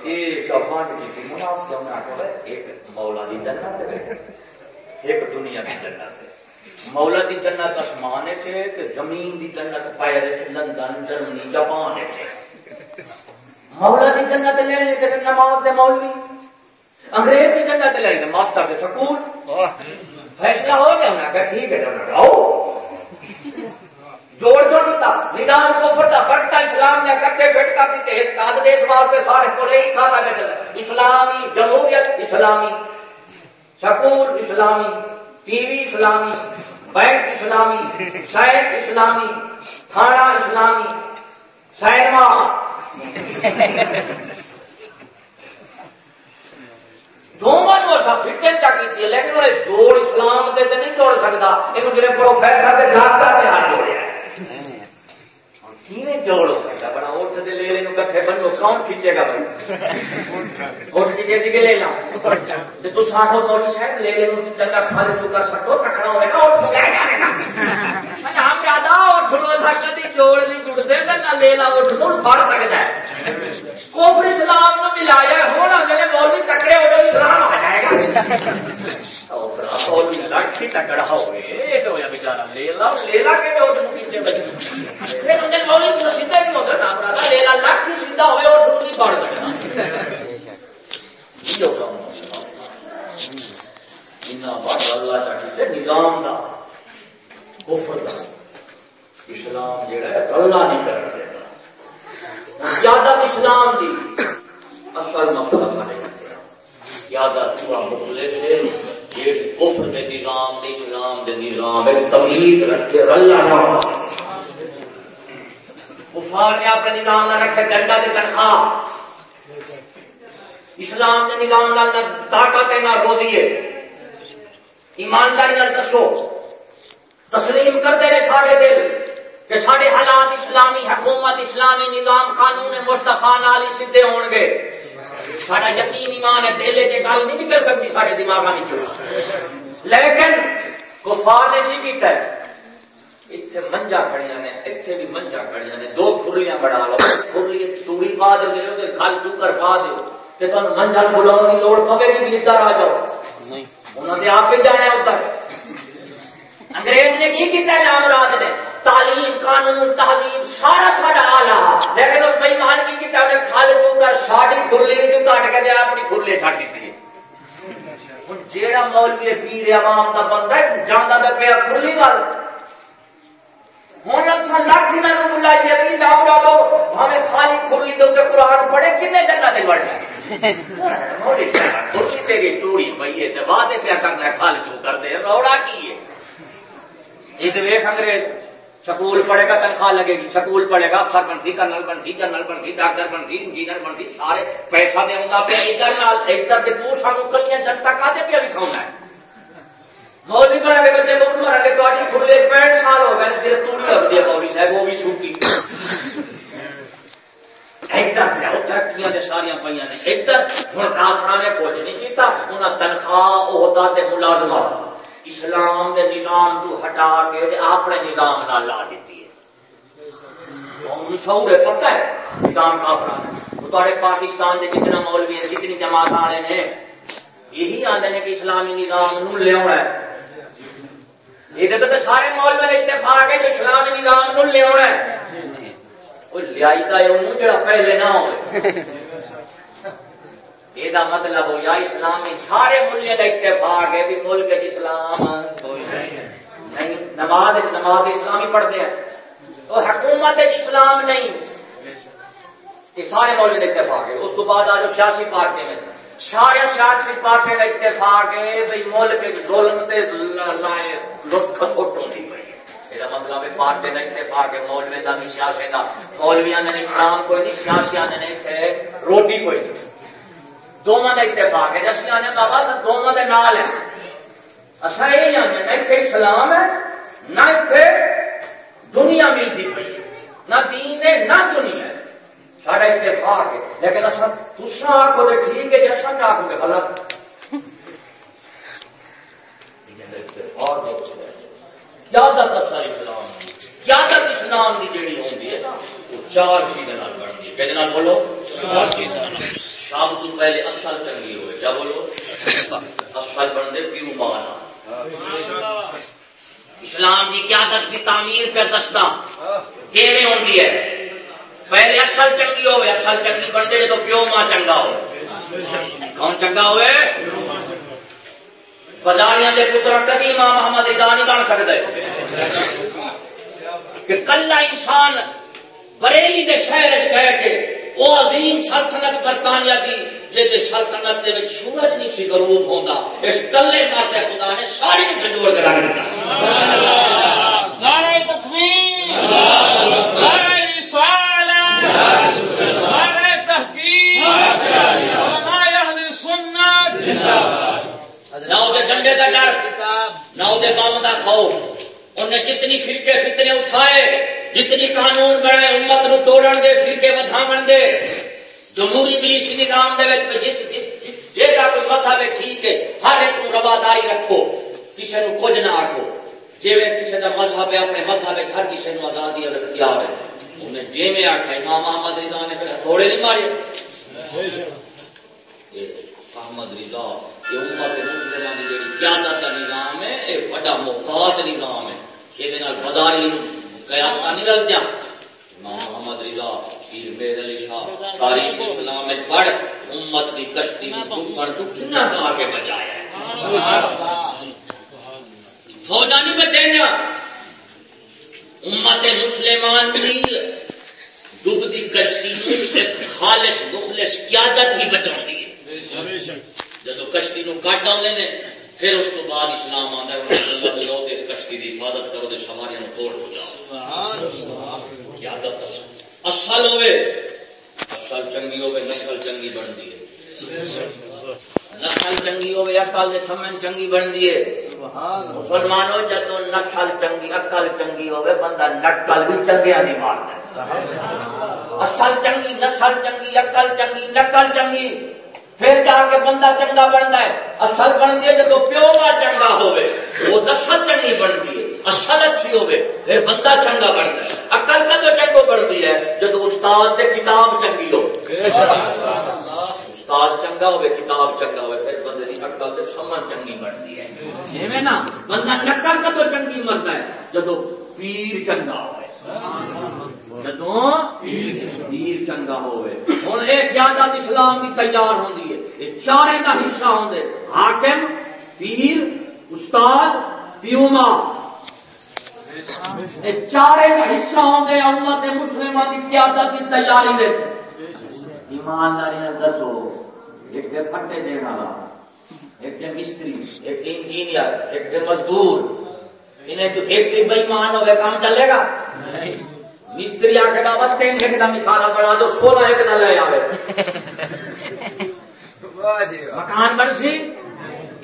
Speaker 1: ایک مولا دی جنت ایک دنیا کی جنت مولا دی جنت آسمان زمین دی جنت پیرس لندن جرمنی جاپان مولا دی جنت لینے تے نماز دے مولوی، انگریز دی جنت لینے ماسٹر دے سکول۔ فیصلہ ہو گیا انہیں کہا ٹھیک ہے جنت آؤ۔ جوڑ جوڑ دیتا نظام کو فردا برکتا اسلام نے کٹے بیٹ کر دیتے اس کاد دے اس واسطے سارے کو نہیں کھاتا کے چلا اسلامی جمہوریت، اسلامی۔ سکول، اسلامی۔ ٹی وی، اسلامی۔ بینک اسلامی۔ سائنس اسلامی۔ تھانہ اسلامی۔ سینما۔ دونوں سب فٹنگ کا کی لیکن وہ جوڑ اسلام دے تے نہیں جوڑ سکتا یہ جڑے پروفیسر کے ڈاکٹر نے ہاتھ جوڑے جوڑ ہو سکتا بڑا اٹھ دے لے لے کٹھے بنو کون کھینچے گا بھائی اٹھ کے جی لے لا تو ساکو مولوی صاحب لے لے چنگا کھانے چکا سٹو تکڑا ہوئے گا اٹھ کے جائے گا زیادہ کدی جوڑ نہیں جڑتے نہ لے اٹھ لو پڑ سکتا ہے کوفر اسلام نو ملایا ہونا جڑے مولوی تکڑے ہو تو اسلام آ جائے گا مولوی لاٹھی تکڑا ہوئے تو بیچارہ لے لا لے لا اٹھ پیچھے بچے مولوی کو سیدھا نہیں ہوتا نا برادر لے لا لاٹھی سیدھا ہوئے اور نہیں پڑ سکتا جو کام اللہ چاہیے نظام دا کفر دا اسلام جڑا ہے، اللہ نہیں کر دے زیادہ اسلام دی۔ اصل مسئلہ سارے ہوا سے یہ کفر دے نظام دے اسلام دے نظام تمیز رکھے، اللہ نہ کفار نے اپنے نظام نہ رکھے ڈنڈا دے تنخواہ۔ اسلام نظام نہ طاقت ہے، نہ روزی ہے۔ ایمانداری نہ دسو۔ تسلیم کرتے رہے سارے دل۔ کہ سارے حالات اسلامی حکومت اسلامی نظام قانون مستفا نال سیدھے ہون گے۔ سارا یقین ایمان ہے دل چ گل نہیں نکل سکتی سارے دماغ لیکن کفار نے کی کیتا ہے؟ اتنے منجا کھڑیاں نے اتنے بھی منجا کھڑیاں نے۔ دو بنا لو۔ توڑی پا دو گل چکر پا دو کہ منجا بلاؤ کی لوڑ پوے بھی ادھر آ جاؤ۔ انہوں نے آپ ہی جانا ادھر۔ انگریز نے کی کیتا ہے؟ نامراد نے۔ تعلیم، قانون تحلیم سارا ساڈا آلہ۔ لیکن اس بےمان کی کیتا انہیں کھال تو کر ساڈی کھرلی جو کٹ کے دیا اپنی کھرلی چھڑ دیتی ہوں جیڑا مولوی پیر عوام دا بندہ ہے جانا دا پیا کھرلی وال۔ اسا لاکھ انہاں نو بلائیے، بھی نہ اڑاڑو ہمیں خالی کھرلی دے تے قرآن پڑھے، کنے جنت وچ وڑ جائے مولوی صاحب کھرلی تے گئی توڑی پئی ہے تے وعدے پیا کرنا ہے خال کیوں کر دے روڑا کی ہے؟ یہ تو ویکھ انگریز سکول پڑھے گا، تنخواہ لگے گی۔ سکول پڑھے گا، افسر بنتی کرنل بنتی جنرل بنتی ڈاکٹر بنتی انجینئر بنتی سارے پیسہ دے گا پہ ادھر نال ادھر دے تو سانو کلیاں جنتا کا دے پیا بھی کھاؤنا ہے؟ مولوی بنا کے بچے بہت مرا گے تو آج کھلے پینٹ سال ہو گئے پھر توڑی لگتی ہے مولوی صاحب وہ بھی سوکی ادھر دے ترقیاں دے ساریاں پہ ادھر ہوں کافر نے کچھ نہیں کیتا انہیں تنخواہ عہدہ تے ملازمت۔ اسلام دے نظام تو ہٹا کے دے اپنے نظام نال لا دیتی ہے۔ شعور ہے، پتہ ہے؟ نظام کافر تھوڑے پاکستان دے جتنا مولوی ہیں، جتنی جماعت والے نے یہی آدھے نے کہ اسلامی نظام نو لیا ہے۔ یہ تو سارے مولوی نے اتفاق ہے جو اسلامی نظام نو لیا ہے۔ وہ لیا جڑا پہلے نہ ہو یہ مطلب ہو یا اسلام سارے ملے کا اتفاق ہے بھی ملک اسلام نہیں نماز نماز اسلامی پڑھتے ہیں تو حکومت اسلام نہیں یہ سارے مولوی کا اتفاق ہے اس کو بعد آ جو سیاسی پارٹی میں سارے سیاسی پارٹی کا اتفاق ہے بھائی ملک ظلم تے لٹ کھسوٹ ہوتی پڑی یہ مطلب ہے پارٹی کا اتفاق ہے مولوی کا بھی سیاسی کا مولویا نے اسلام کوئی نہیں سیاسیا نے روٹی کوئی نہیں دونوں کا اتفاق ہے جیسے آنے بابا دونوں کے نال ہے اصا یہ آنے نہ اتنے اسلام ہے نہ اتنے دنیا ملتی پی نہ دین ہے نہ دنیا ہے سارا اتفاق ہے لیکن اصا تسا آخو تو ٹھیک ہے جی اصا کیا آخو گے غلط قیادت اصا اسلام کی اسلام کی جیڑی ہوتی ہے نا وہ چار چیزیں بنتی ہے کہ بولو چار چیزیں سب تو پہلے اصل چنگی ہوئے، کیا بولو؟ اصل بن پیو مانا۔ اسلام کی قیادت کی تعمیر پہ دستا کیڑے ہوتی ہے؟ پہلے اصل چنگی ہوئے، اصل چنگی بن تو پیو ماں چنگا ہو کون چنگا ہوئے؟ بازاریاں دے پتر کدی ماں محمد ادا نہیں بن سکتے کہ کلا انسان بریلی دے شہر کہہ کے وہ عظیم سلطنت برطانیہ کی جی سلطنت دے سورج نہیں سی غروب ہوتا اس کلے کرتے خدا نے ساری جھنڈوڑ کرا دیتا
Speaker 5: سارے تکبیر سارے سوال سارے تحقیق
Speaker 1: نہ وہ ڈنڈے کا ڈر نہ وہ بم کا خوف انہیں جتنی فرقے فتنے اٹھائے جتنی قانون بڑھائے امت نو توڑن دے، فرقے بدھاون دے، جمہوری پولیس نظام دے وچ جس جیسا کوئی مذہب ہے، ٹھیک ہے، ہر ایک نو رواداری رکھو کسی نو کچھ نہ آخو جی کسی کا مذہب ہے، اپنے مذہب ہر کسی نو آزادی اور اختیار ہے۔ انہیں جی میں آخیا امام محمد رضا نے پھر تھوڑے نہیں مارے۔ احمد رضا، یہ امت مسلمان کی جی قیادت کا نظام ہے، یہ بڑا محتاط نظام ہے۔ یہ بازاری نہیں لگ محمد رضا پیر علی شاہ تاریخ اسلام میں پڑھ امت کی کشتی تو کہا کے بچایا ہے فوجا نہیں بچے گا امت مسلمان کی ڈب کشتی ایک خالص مخلص قیادت ہی بچا دی ہے جب کشتی نو کٹ آدھے نے پھر اس کو بعد اسلام آتا ہے اس کشتی کی حفاظت کرو تو سواریاں توڑ ہو جاؤ۔ قیادت اصل ہوئے۔ اصل چنگی ہوئے نسل چنگی بنتی ہے نسل چنگی ہوئے اکل سمن چنگی بنتی ہے مسلمانوں جدو نسل چنگی اکل چنگی ہوئے، بندہ نقل بھی چنگیا نہیں مارتا۔ اصل چنگی نسل چنگی اکل چنگی نقل چنگی۔ پھر جا کے بندہ چنگا بنتا ہے۔ اصل بنتی ہے جب پیو ماں چنگا ہوئے، وہ نسل چنگی بنتی ہے اصل اچھی ہوئے پھر بندہ چنگا بنتا ہے۔ اکل کا تو چنگو بنتی ہے؟ جب استاد دے کتاب چنگی ہو۔ استاد چنگا ہوئے کتاب چنگا ہوئے پھر بندے کی اکل سے سمن چنگی بنتی ہے۔ جی نا، بندہ نقل کا تو چنگی مرتا ہے؟ جب پیر چنگا ہوئے جدو پیر چنگا ہوئے ہوں یہ قیادت اسلام کی تیار ہوتی ہے۔ یہ چارے کا حصہ ہوں حاکم، پیر، استاد، پیوما۔ چارے حصہ امت مسلمہ دی قیادت دی تیاری ایمانداری دسو ایک پھٹے والا ایک مستری ایک انجینئر ایک مزدور۔ انہیں تو ایک تے بے ایمان ہوے کام چلے گا؟ مستری آ کے بابا تین ایک دا مثال بنا دو سولہ ایک دا لے
Speaker 2: واہ
Speaker 1: مکان بن سی؟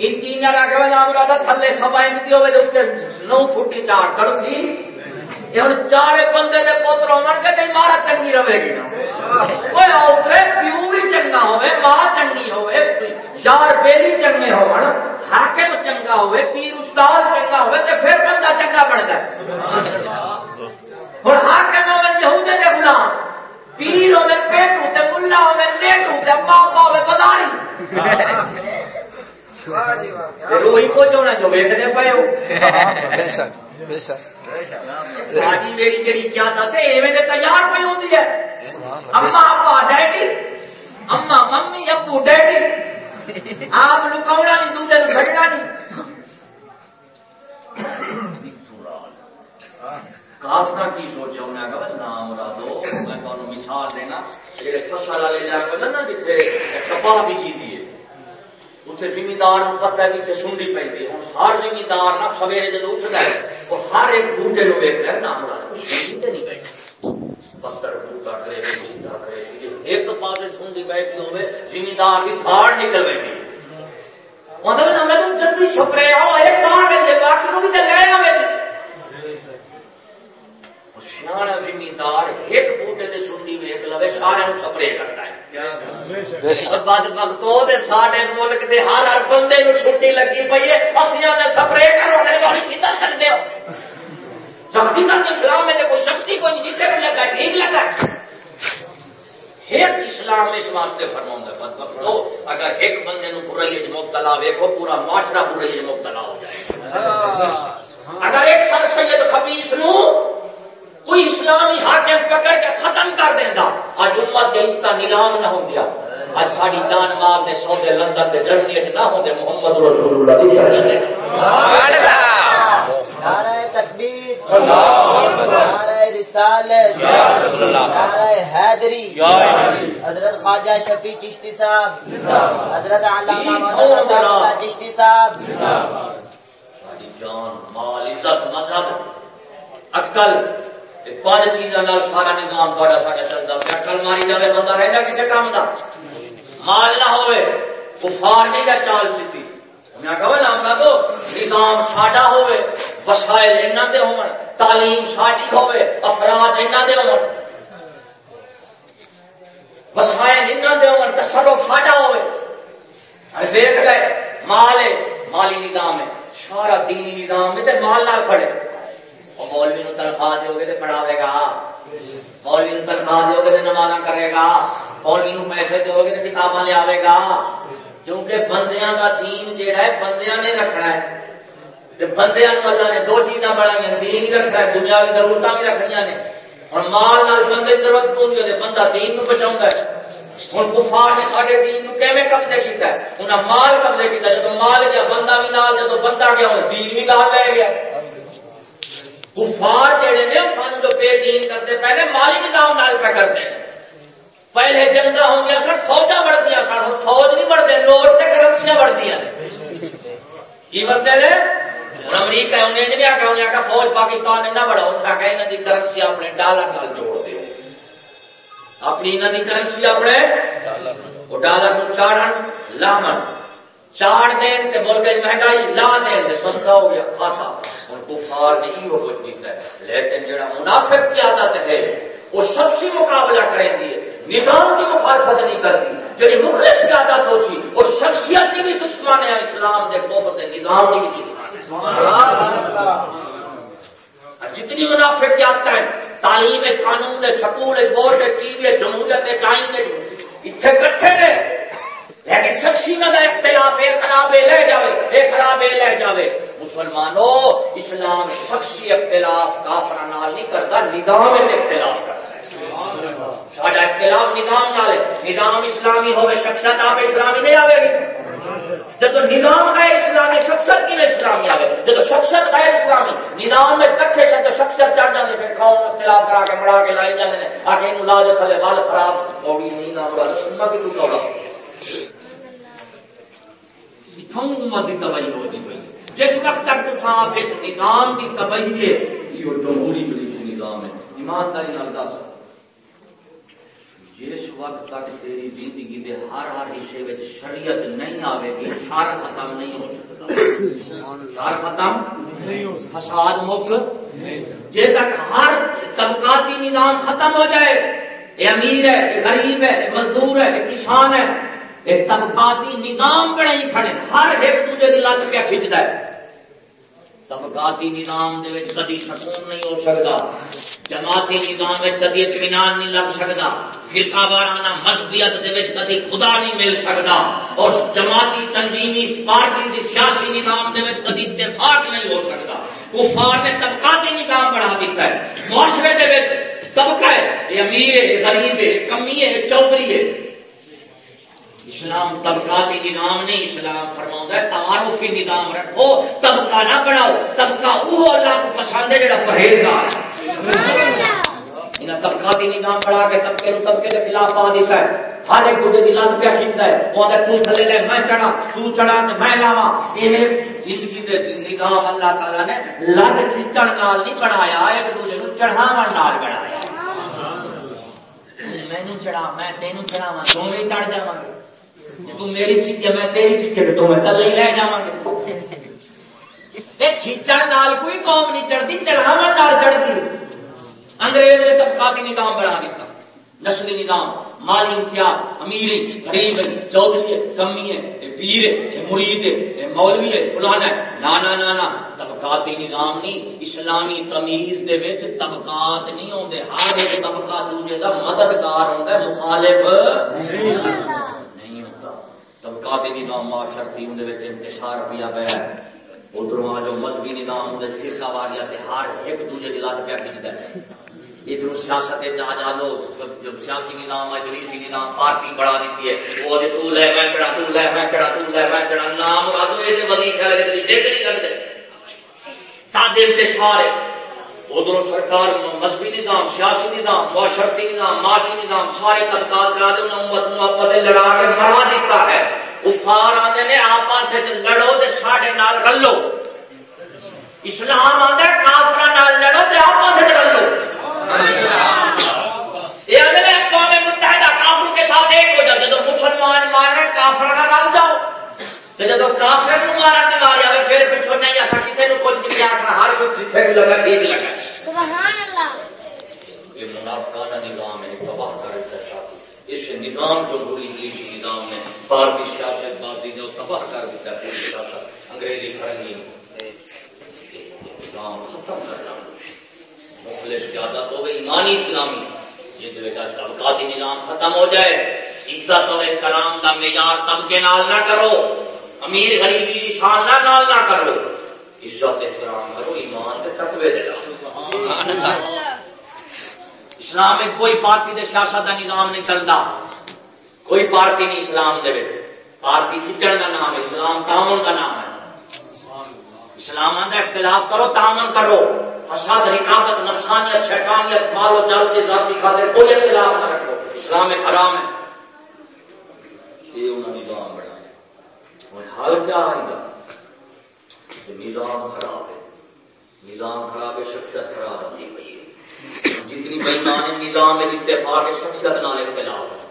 Speaker 1: انجینئر آ کے بنا مراد تھلے سبا انتی ہوے تے اوتے نو فٹ کی چار کر سی یہ ہن چارے بندے دے پوتر ہون کے تے عمارت چنگی رہے گی نا اوے اوترے پیو بھی چنگا ہوے ماں چنگی ہوے یار بیلی چنگے ہون حاکم چنگا ہوے پیر استاد چنگا ہوے تے پھر بندہ چنگا بن جائے ہن حاکم ہوے یہودے دے غلام پیر
Speaker 2: جی
Speaker 1: کو جو ہو
Speaker 4: بے شک بے شک
Speaker 1: میری جڑی ایویں تے تیار پئی ہوندی ہے اما ابا ڈیڈی اما ممی ابو ڈیڈی آپ لکاونا نہیں نہیں کی سوچا انہیں نام مرادو میں تمہیں مثال دینا جڑے فصل والے جا کے نا جتھے کپاہ بیجی دی ہے اتنے زمیندار پتہ ہے کہ سنڈی پی ہوں ہر زمیندار نہ سویرے جب اٹھتا ہے وہ ہر ایک بوٹے نو ویک رہا ہے نام مراد سنڈی نہیں بیٹھی پتھر بوٹا کرے کرے ایک پاس سنڈی بیٹھی ہوئے زمیندار کی تھاڑ نکل بیٹھی مطلب نہ چھپرے آؤ، ایک کہاں باقی نو بھی لے سیاح زمیندار ایک بوٹے دے سنڈی ویک لوے سارے نو سپرے کرتا ہے۔ بد وقتوں دے ساڈے ملک دے ہر ہر بندے نو چھٹی لگی پئی ہے۔ اسیاں دے سپرے کرو تے والی سیدھا کر دیو۔ سختی کر دے اسلام میں کوئی سختی کوئی نہیں جتنے بھی لگا ٹھیک لگا۔ ایک اسلام اس واسطے فرماؤں بد وقتوں اگر ایک بندے نو برائی مبتلا ویکھو پورا معاشرہ برائی مبتلا ہو جائے اگر ایک سر سید خبیث نو کوئی اسلامی حاکم پکڑ کے ختم کر دینا اج امت کے استا نیلام نہ ہو گیا اج ساری جان مال دے سودے لندن دے جرمنی نہ ہوندے محمد رسول اللہ۔ دی شریعت
Speaker 2: نعرہ تکبیر نعرہ رسالت نعرہ حیدری۔ حضرت خواجہ شفیع چشتی صاحب حضرت علامہ مولانا صاحب اللہ چشتی صاحب۔
Speaker 1: جان مال عزت مذہب عقل یہ پانچ چیزاں نال سارا نظام تھوڑا پیا۔ عقل ماری جاوے، بندہ رہندا کسے کام دا؟ مال نہ ہوئے کفار نہیں دا چال چتی۔ میں تو نظام ساڈا ہوئے وسائل انہاں دے ہون، تعلیم ساڈی ہوئے افراد انہاں دے ہون۔ وسائل انہاں دے ہون، تصرف ساڈا ہوئے ارے دیکھ لے، مال ہے، مالی نظام ہے۔ سارا دینی نظام میں تے مال نہ کھڑے۔ وہ مولوی نو تنخواہ دو گے تو پڑھاوے گا۔ مولوی نو تنخواہ دو گے تو نمازاں کرے گا۔ مولوی نو پیسے دو گے تو کتاباں لے آوے گا۔ کیونکہ بندیاں دا دین جیڑا ہے، بندیاں نے رکھنا ہے۔ تے بندیاں اللہ نے دو چیزاں بڑھائیاں دین ہی رکھنا ہے دنیاوی ضرورتاں بھی رکھنیاں نے اور مال نال بندے دی ضرورت پوری ہے بندہ دین نو بچاوندا ہے۔ ہن کفار نے ساڈے دین نو کیویں قبضے کیتا ہے؟ انہاں مال قبضے کیتا جدوں مال گیا، بندہ بھی نال، جدوں بندہ گیا ہن دین بھی نال لے گیا۔ کفار جڑے نے سان جو بے دین کرتے پہلے مالی نظام نال پہ کرتے پہلے جنگا ہوں گیا سن فوجا بڑھتی سن ہوں فوج نہیں بڑھتے نوٹ تے کرنسیاں بڑھتی کی بڑھتے نے؟ ہوں امریکہ انہیں نہیں آخیا انہیں آخیا فوج پاکستان نے نہ انہیں آخیا کی کرنسی اپنے ڈالر نال جوڑ دیو اپنی کی کرنسی اپنے وہ ڈالر نو چاڑن لاہمن چاڑ دین تے ملک مہنگائی لا دین تے سستا ہو گیا خاصا کفار نے یہ کچھ کیتا ہے۔ لیکن جڑا منافق کی عادت ہے، وہ سب سے مقابلہ کریں دی نظام کی مخالفت نہیں کرتی۔ جڑی مخلص کی عادت ہو سی، وہ شخصیت کی بھی دشمن ہے اسلام دے کوفر دے نظام کی بھی دشمن ہے جتنی منافق کی عادت ہے تعلیم ہے قانون ہے، سکول ہے بورڈ ہے، ٹی وی ہے، جمہوریت ہے چائن ہے۔ اتنے کٹھے نے لیکن شخصی نہ اختلاف ہے خراب لے جاوے، اے خراب لے جاوے۔ مسلمانوں، اسلام شخصی اختلاف کافر نال نہیں کرتا، نظام اختلاف کرتا ہے۔ ساڈا اختلاف نظام نال نظام اسلامی ہوے شخصیت آپ اسلامی نہیں آوے گی۔ جب نظام غیر اسلامی شخصت کی میں اسلامی آئے جب شخصت غیر اسلامی، نظام میں کٹھے سے تو شخصت چڑھ جاتے پھر قوم اختلاف کرا کے مڑا کے لائی جاتے ہیں آگے انہوں لا دے تھلے بال خراب ہوگی نہیں نام والا سنما کی تو توڑا امت کی تباہی ہوتی۔ پئی جس وقت تک تو صاحب اس نظام کی تباہی ہے، یہ جمہوری پولیس نظام ہے۔ ایمانداری نال دس۔ جس وقت تک تیری زندگی دے ہر ہر حصے وچ شریعت نہیں آوے گی، شر ختم نہیں ہو سکتا۔ شر ختم نہیں ہو فساد مکت جے تک ہر طبقاتی نظام ختم ہو جائے یہ امیر ہے یہ غریب ہے یہ مزدور ہے یہ کسان ہے یہ طبقاتی نظام بڑے ہی کھڑے، ہر ایک دوسرے کی لت پہ کھچتا ہے۔ طبقاتی نظام دے وچ کدی سکون نہیں ہو سکتا جماعتی نظام وچ کدی اطمینان نہیں لگ سکتا فرقہ وارانہ مذہبیت دے وچ کدی خدا نہیں مل سکتا اور جماعتی تنظیمی پارٹی دی سیاسی نظام دے وچ کدی اتفاق نہیں ہو سکتا کفار نے طبقاتی نظام بڑھا دیتا ہے۔ معاشرے دے وچ طبقہ ہے، یہ امیر ہے، یہ غریب ہے کمی ہے، یہ چودھری ہے۔ اسلام طبقاتی نظام نہیں، اسلام فرما تعارفی نظام رکھو، طبقہ نہ بڑھاؤ طبقہ وہ اللہ کو پسند ہے، جڑا پرہیزگار انہیں طبقاتی نظام کے طبقے نو طبقے کے خلاف پا دیتا ہے۔ ہر ایک دوسرے کی لت پہ کھینچتا ہے۔ وہ تو تھلے لے، میں چڑھا، تو چڑھا تو میں لاوا یہ زندگی نظام اللہ نے لت کھینچن نال نہیں بنایا، ایک دوسرے کو نال بنایا۔ مینو چڑھا، میں تینوں چڑھاوا دونوں چڑھ جاواں۔ گے تو میری چیز میں تیری چیز تو میں کل ہی لے جا گے کھچن نال کوئی قوم نہیں چڑھتی چڑھاو نال چڑھتی۔ انگریز نے طبقاتی نظام بنا دیتا نسلی نظام، مالی امتیاز، امیر، غریب چودھری ہے، کمی ہے پیر ہے مرید ہے مولوی ہے فلانا ہے۔ نانا نانا طبقاتی نظام نہیں۔ اسلامی تمیز دے وچ طبقات نہیں ہوندے، ہر ایک طبقہ دوجے دا مددگار ہوندا ہے، مخالف۔ نہیں۔ طبقاتی نظام معاشرتی اون دے انتشار پیا پیا ہے۔ ادھر جو مذہبی نظام اون فرقہ واریات ہر ایک دوجے دی لات پیا کھچدا ہے۔ ادھر سیاست جا جا لو جو سیاسی نظام ہے نظام، پارٹی بڑھا دیتی ہے۔ وہ دے تو لے، میں چڑھا، تو لے، میں چڑھا، تو لے، میں چڑھا۔ نام مرادو اے دے ولی کھڑے دے کدی نہیں کرتے تادے انتشار ہے۔ ادھر سرکار مذہبی نظام، سیاسی نظام، معاشرتی نظام، معاشی نظام سارے طبقات کا دے امت محبت لڑا کے مرا دیتا ہے۔ کفار آتے نے آپس لڑو تے ساڈے نال رلو۔ اسلام آتا ہے کافر نال لڑو تے آپس رلو۔ یہ آدھے اقوام متحدہ کافر کے ساتھ ایک ہو جاتے تو مسلمان مارے کافر نہ رل جاؤ۔ جب کافر مارا پھر پچھو نہیں ایسا کسی نے کچھ نہیں ہر کچھ بھی لگا ٹھیک لگا۔ یہ منافقانہ نظام ہے تباہ کر اس نظام جو بری انگلش نظام نے بھارتی سیاست بادی نے تباہ کر دیتا ہے پوری سیاست۔ انگریزی فرنگی۔ نظام ختم کرنا۔ مخلص زیادہ تو گئی ایمانی اسلامی یہ طبقاتی نظام ختم ہو جائے۔ عزت اور احترام کا معیار طبقے نال نہ کرو۔ امیر غریبی کی شان نہ نال نہ کرو۔ عزت احترام کرو، ایمان کے تقوی دے اسلام میں کوئی پارٹی دے سیاست کا نظام نہیں چلتا۔ کوئی پارٹی نہیں اسلام دے پارٹی کھچڑ کا نام ہے، اسلام تعاون کا نام ہے۔ اسلام کا اختلاف کرو تعاون کرو۔ فساد، رکاوٹ، نفسانیت، شیطانیت، مال و جال کے ذاتی خاطر کوئی اختلاف نہ رکھو۔ اسلام ایک حرام ہے۔ یہ انہوں نے نظام بڑھایا کیا آئے گا؟ نظام خراب ہے۔ نظام خراب ہے، شخصیت خراب ہوتی پئی ہے۔ جتنی بےمان نظام اتفاق ہے شخصیت نال اختلاف ہے؟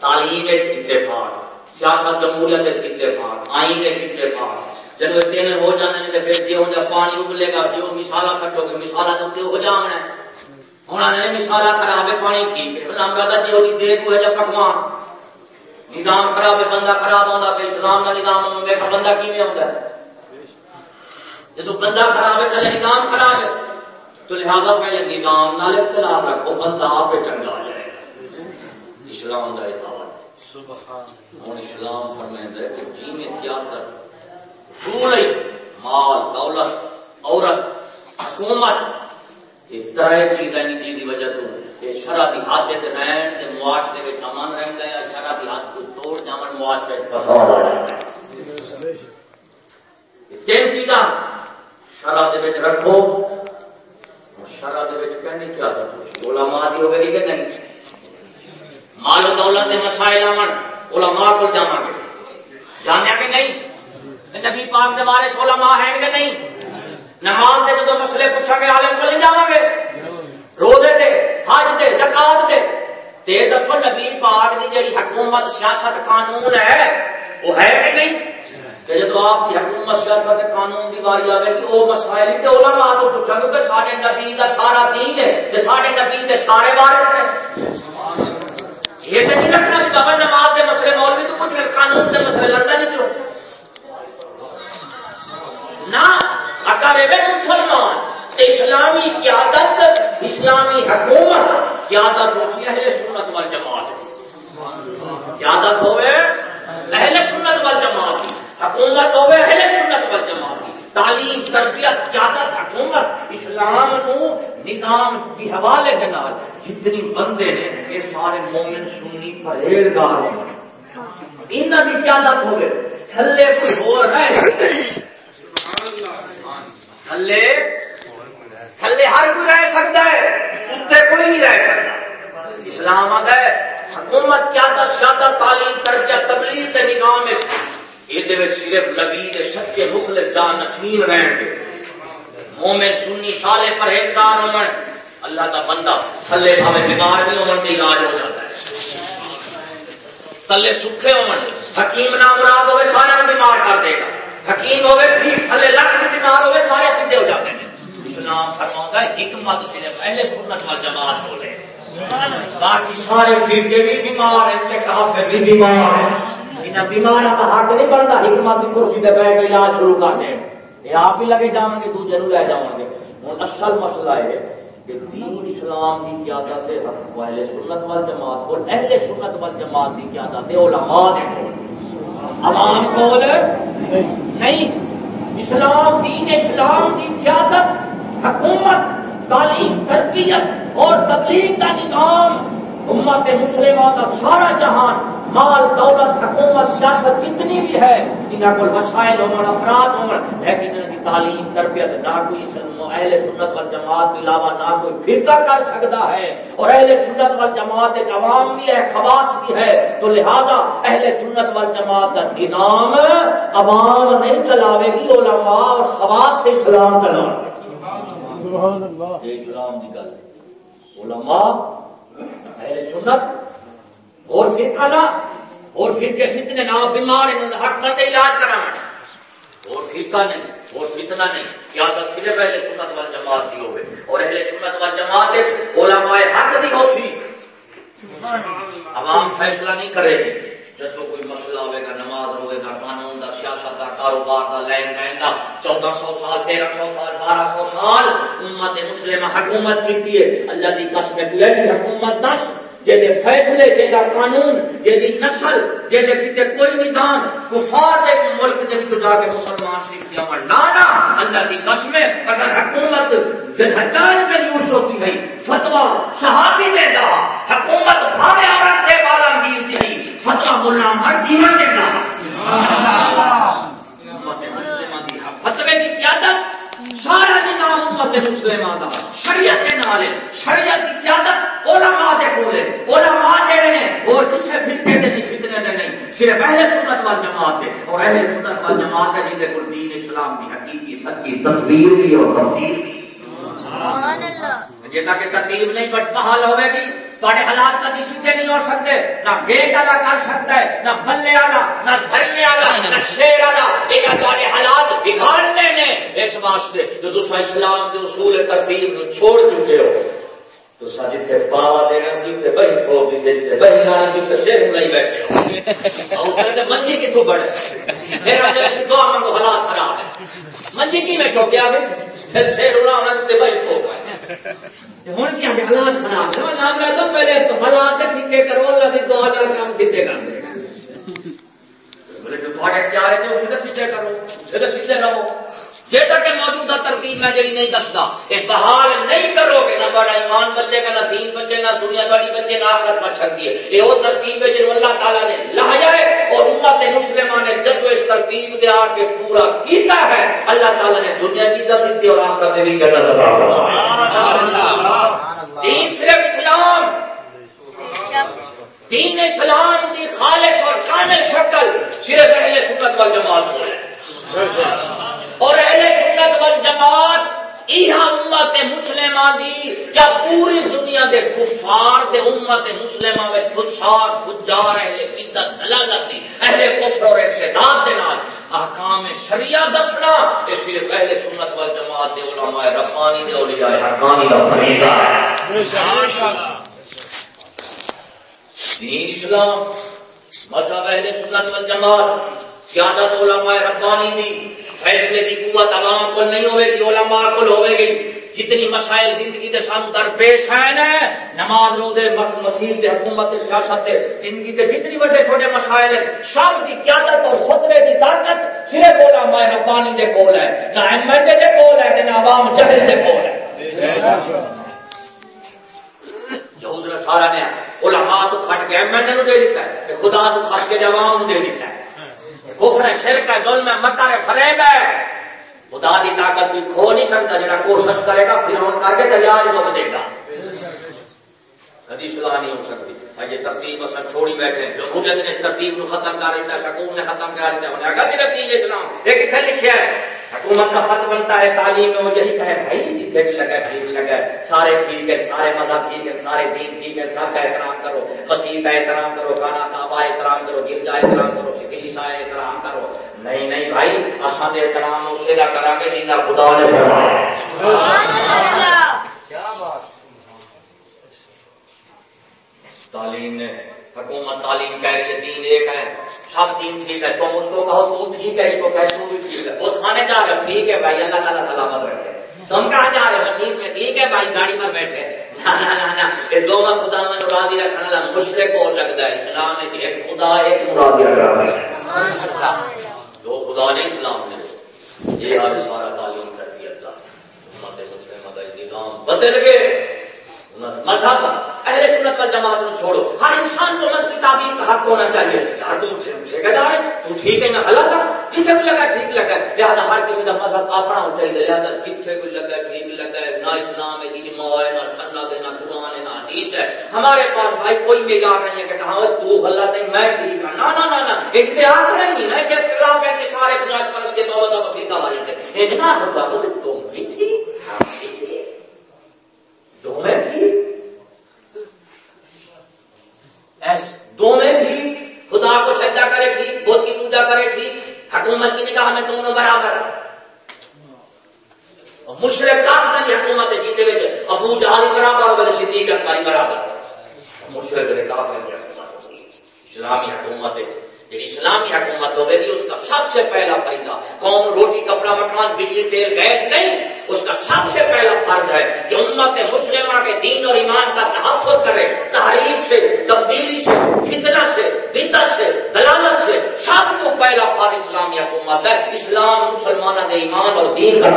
Speaker 1: تعلیم اتفاق سیاست جمہوریت اتفاق آئین اتفاق جب تین ہو جانے تو پھر جو ہوں پانی ابلے گا جو مثالا کٹو گے مثالا تو ہو جانا ہے۔ ہوں آنے مثالا خراب ہے، پانی ٹھیک ہے۔ امرادا جی ہوگی دے کو ہے جب پکوان۔ نظام خراب ہے بندہ خراب ہوتا پھر اسلام کا نظام بندہ کی ہوتا ہے؟ جب بندہ خراب ہے چلے نظام خراب ہے۔ تو لہذا پہلے نظام نال اختلاف رکھو بندہ آپ چنگا آ جائے گا۔ اسلام کا اطاعت ہوں اسلام فرمائے کہ جی میں کیا کر اصول مال دولت عورت حکومت یہ تر چیزیں جی کی وجہ تو۔ شرح کی حد رہن معاشرے امن ہے حد کو توڑ معاشرے فساد تین چیزاں شرح دے وچ رکھو شرح دے وچ کہنی کیا کرو علماء دی ہوے گی کہ نہیں؟ مال و دولت دے مسائل آون علماء کو جاواں گے جانیا کہ نہیں؟ نبی پاک دے وارث علماء ہیں کہ نہیں؟ نماز دے جدوں مسئلے پوچھا گے، عالم کو نہیں جاواں گے؟ روزے دے حج دے زکات دے تے دسو نبی پاک دی جڑی حکومت، سیاست قانون ہے، وہ ہے کہ نہیں؟ کہ جب آپ کی حکومت، سیاست قانون کی باری آئے گی، وہ مسائل تو علماء تو پوچھا گے کہ سارے نبی کا سارا دین ہے کہ سارے نبی کے سارے وارث ہیں۔ یہ تو نہیں رکھنا بھی بابا نماز کے مسئلے، مولوی تو کچھ قانون کے مسئلے لڑتا نہیں چو نہ، اگر مسلمان اسلامی قیادت اسلامی حکومت قیادت ہوتی ہے اہل سنت وال جماعت قیادت ہوئے اہل سنت وال جماعت حکومت ہوئے اہل سنت وال جماعت تعلیم، تربیت، قیادت، حکومت، اسلام نو نظام کی حوالے کے نال جتنی بندے نے یہ سارے مومن سنی پرہیزگار ہوں انہاں دی قیادت ہوئے۔ تھلے کوئی ہو رہے تھلے تھلے ہر کوئی رہ سکتا ہے اتنے کوئی نہیں رہ سکتا۔ اسلام آ گئے حکومت کیا تھا؟ زیادہ تعلیم تربیت تبلیغ کے نظام یہ صرف نبی کے سچے مخل جان نشین رہن گے مومن سنی سالے پرہیزگار ہو اللہ کا بندہ تھلے بھاوے بیمار بھی ہونے سے علاج ہو جاتا ہے۔ تھلے سکھے ہو حکیم نہ مراد ہوئے سارے بیمار کر دے گا۔ حکیم ہوئے ٹھیک تھلے لکھ سے بیمار ہوئے سارے سیدھے ہو جاتے ہیں۔ اسلام فرما حکمت صرف پہلے سنت وال جماعت ہو رہے باقی سارے فرقے بھی بیمار ہیں کافر بھی بیمار ہیں۔ انہیں بیمار کا حق نہیں بنتا حکمت کی کرسی پہ بیٹھ کے علاج شروع کر دیں۔ یہ آپ ہی لگے جاؤں گے دوجے لے جاؤں گے۔ ہوں اصل مسئلہ ہے کہ دین اسلام کی قیادت ہے اہل سنت وال جماعت اور اہل سنت وال جماعت کی قیادت ہے علماء نے عوام کول؟ نہیں۔ اسلام دین اسلام کی قیادت حکومت، تعلیم، تربیت اور تبلیغ کا نظام، امت مسلمہ کا سارا جہان، مال، دولت، حکومت، سیاست جتنی بھی ہے انہیں کوئی وسائل ہو افراد ہو، لیکن ان کی تعلیم، تربیت نہ کوئی اہل سنت وال جماعت کے علاوہ نہ کوئی فرقہ کر سکتا ہے۔ اور اہل سنت وال جماعت ایک عوام بھی ہے، خواص بھی ہے۔ تو لہذا اہل سنت وال جماعت کا نظام عوام نہیں چلاوے گی، علماء اور خواص اسلام چلاؤ گے سبحان اللہ. یہ اسلام کی گل علماء اہل سنت اور فرقہ نہ اور فرقے فتنے نہ بیمار ہیں حق بندے علاج کرا اور فرقہ نہیں اور فتنہ نہیں۔ کیا تو صرف اہل سنت وال جماعت سی ہوئے۔ اور اہل سنت وال جماعت علماء حق دی ہو سی۔ عوام فیصلہ نہیں کرے۔ جب کوئی مسئلہ ہوئے گا نماز ہوئے گا قانون کاروبار دا لین دین دا چودہ سو سال، تیرہ سو سال، بارہ سو سال امت مسلم حکومت کی ہے اللہ کی قسم کوئی ایسی حکومت دس جہد فیصلے جہاں قانون جہی نسل جہد کتنے کوئی نظام کفار دے ملک دے جا کے مسلمان سیکھتے عمل لانا اللہ کی قسم اگر حکومت ہزار میں یوز ہوتی ہے فتوا صحابی دے دا حکومت بھاوے آرن کے بالم دی فتوا ملا ہر جیون دے دا فتوے قیادت سارا نظام امت مسلمہ دا شریعت کے نال شریعت کی قیادت علماء دے کولے علماء جڑے نے اور کسے فرقے دے نہیں فتنے دے نہیں صرف اہل سنت وال جماعت دے اور اہل سنت وال جماعت دے جے کول دین اسلام دی حقیقی سچی تصویر بھی اور تفسیر سبحان اللہ جے تک ترتیب نہیں بٹ بحال ہوے گی تھوڑے حالات کدی سیدھے نہیں ہو سکتے نہ گیٹ والا کر سکتا ہے نہ بلے والا نہ دھرنے والا نہ شیر والا یہ تھوڑے حالات بگاڑنے نے اس واسطے جو دوسرا اسلام کے اصول ترتیب نو چھوڑ چکے ہو۔ تو جتنے پاوا دینا سی اتنے بہی ٹھوک دیتے تھے بہی گانے کی شیر نہیں بیٹھے ہو۔ اتنے تو منجی کتوں بڑے شیر والے دو منگو حالات خراب ہے منجی کی میں ٹھوکیا پھر شیر ہونا ہونا تو بہی ٹھوک ہے ہوں کیا حالات خراب ہے میں تو پہلے حالات ٹھیکے کرو، اللہ کی دعا نال کام سیدھے کر دے۔ بولے جو تھوڑے اختیار ہے تو سیدھے کرو سیدھے سیدھے رہو جی تک موجودہ ترکیب میں جی نہیں دستا۔ یہ بحال نہیں کرو گے نہ ایمان بچے گا نہ دین بچے نہ دنیا داری بچے نہ آخرت بچ سکتی ہے۔ یہ وہ ترتیب ہے جن اللہ تعالیٰ نے لایا ہے اور امت مسلمان نے جب اس ترتیب دے آ کے پورا کیتا ہے اللہ تعالیٰ نے دنیا کی عزت دیتی اور آخرت بھی جنت دین صرف اسلام۔ دین اسلام کی خالص اور کامل شکل صرف اہل سنت وال جماعت کو ہے۔ اور اہل سنت وال جماعت یہ امت مسلمان دی کیا پوری دنیا دے کفار دے امت مسلمان وچ فساد، فجار، اہل بدت دلالت دی، اہل کفر اور ارشادات دے نال احکام شریعہ دسنا یہ صرف اہل سنت وال جماعت دے علماء ربانی دے اولیاء حقانی دا فریضہ ہے۔ دین اسلام، مذہب اہل سنت والجماعت، قیادت علماء ربانی دی فیصلے دی قوت عوام کو نہیں ہوئے گی، علماء کو ہوئے گی۔ جتنی مسائل زندگی دے سام درپیش ہیں نا نماز رو دے مسیح دے، حکومت سیاست دے، زندگی دے جتنی بڑے چھوٹے مسائل ہیں، سب دی قیادت اور خطبے دی طاقت صرف علماء ربانی دے کول ہے، نہ ایم ایل اے دے کول ہے، نہ عوام جہل دے کول ہے۔ یہود نے سارا نے علماء تو کھٹ کے ایم ایل اے نو دے دیتا ہے خدا تو کھٹ کے عوام نو دے دیتا ہے۔ کفر شرک ہے ظلم ہے، مکر ہے فریب ہے۔ خدا دی طاقت بھی کھو نہیں سکتا جڑا کوشش کرے گا، پھر ہم کر کے دریا ڈوب دے گا۔ کدی سلاح نہیں ہو سکتی۔ اجے ترتیب اصل چھوڑی بیٹھے جمہوریت نے اس ترتیب نو ختم کر دیتا سکون نے ختم کر دیتا انہیں اگر ترتیب اسلام۔ یہ کتنے لکھا ہے۔ حکومت کا فرق بنتا ہے تعلیم میں یہی کہے بھائی جتنے بھی لگا ٹھیک لگا سارے ٹھیک ہے سارے مذہب ٹھیک ہے سارے دین ٹھیک ہے سب کا احترام کرو مسیح کا احترام کرو کانا کعبہ احترام کرو گرجا احترام کرو کلیسا احترام کرو۔ نہیں نہیں بھائی اصل احترام اسے نہ کرا نہیں نہ خدا نے فرمایا۔ تعلیم نے حکومت تعلیم کہہ رہی ہے دین ایک ہے سب دین ٹھیک ہے تم اس کو کہو تو ٹھیک ہے، اس کو کہہ تو بھی ٹھیک ہے۔ وہ کھانے جا رہے ٹھیک ہے بھائی، اللہ تعالیٰ سلامت رکھے۔ تم کہاں جا رہے مسیح میں، ٹھیک ہے بھائی، گاڑی پر بیٹھے۔ نا نا نا یہ دو میں خدا میں مرادی رکھنے والا مشرق ہو سکتا ہے، اسلام میں ایک خدا، ایک مرادی دو خدا نے اسلام نے یہ آج سارا تعلیم کر دیا۔ تھا مسلم نظام بدل گئے۔ مذہب، اہل سنت پر جماعت میں چھوڑو۔ ہر انسان کو مذہبی تعبیر کا حق ہونا چاہیے۔ یار، تو ٹھیکیدار ہے تو ٹھیک ہے نہ غلط ہے جتنے بھی لگا، ٹھیک لگا۔ لہٰذا ہر کسی کا مذہب اپنا ہونا چاہیے۔ لہٰذا جتنے بھی لگا، ٹھیک لگا ہے۔ نہ اسلام ہے، اجماع ہے، نہ سنت ہے، نہ قرآن ہے، نہ حدیث ہے۔ ہمارے پاس بھائی کوئی معیار نہیں ہے کہ کہاں تو غلط ہے، میں ٹھیک ہوں۔ نہ نہ نہ اختیار نہیں ہے کہ خلاف ہے کہ سارے خلاف پر اس کے دو دو فریقہ والے تھے یہ نہ ہوتا، تو تم بھی ٹھیک ہم بھی ٹھیک دو میں ٹھیک دو میں ٹھیک خدا کو سجا کرے ٹھیک بودھ کی پوجا کرے ٹھیک حکومت کی نگاہ میں دونوں برابر۔ مشرق کافر کی حکومت جیتے ہوئے ابو جہاز برابر ہوگا صدیق اکبر برابر۔ مشرق کاف اسلامی حکومت جی اسلامی حکومت ہوگی اس کا سب سے پہلا فریضہ۔ قوم روٹی، کپڑا مکان بجلی، تیل، گیس نہیں۔ اس کا سب سے پہلا فرض ہے کہ امت مسلمہ کے دین اور ایمان کا تحفظ کرے تحریر سے تبدیلی سے فتنہ سے بدت سے دلالت سے سب کو پہلا فرض اسلامی حکومت ہے۔ اسلام مسلمانوں کے ایمان اور دین کا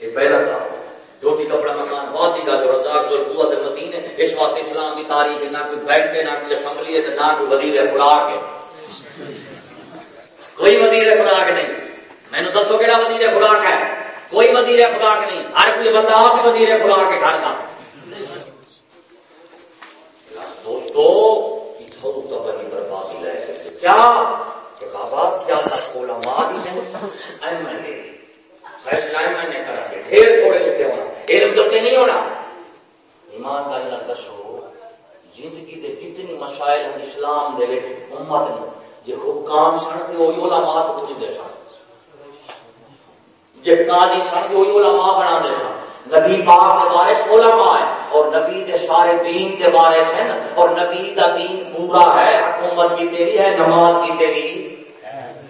Speaker 1: یہ پہلا تھا روٹی کپڑا مکان بہت ہی جو رزاق جو قوت متین ہے اس واسطے اسلام کی تاریخ نہ کوئی بیٹھ کے نہ کوئی اسمبلی ہے نہ کوئی وزیر خوراک ہے۔ کوئی وزیر خوراک نہیں۔ میں دسو کہڑا وزیر خوراک ہے؟ کوئی وزیر خوراک نہیں، ہر کوئی بندہ آپ وزیر خوراک ہے گھر کا دوستو بربادی ہے کیا؟ بابا کیا علماء بھی ہیں ایم ایل اے فیصلہ کرا کے۔ ڈھیر تھوڑے ہونا۔ علم تو نہیں ہونا۔ ایمانداری نہ دسو، زندگی دے جتنی مسائل ہیں اسلام دے امت نے جے حکام سن تے وہ علماء تو پوچھ دے سن۔ جے قاضی سن جو علماء بنا دے سن۔ نبی پاک کے وارث علماء ہے اور نبی دے سارے دین کے وارث ہیں اور نبی دا دین پورا ہے، حکومت کی تیری ہے، نماز کی تیری۔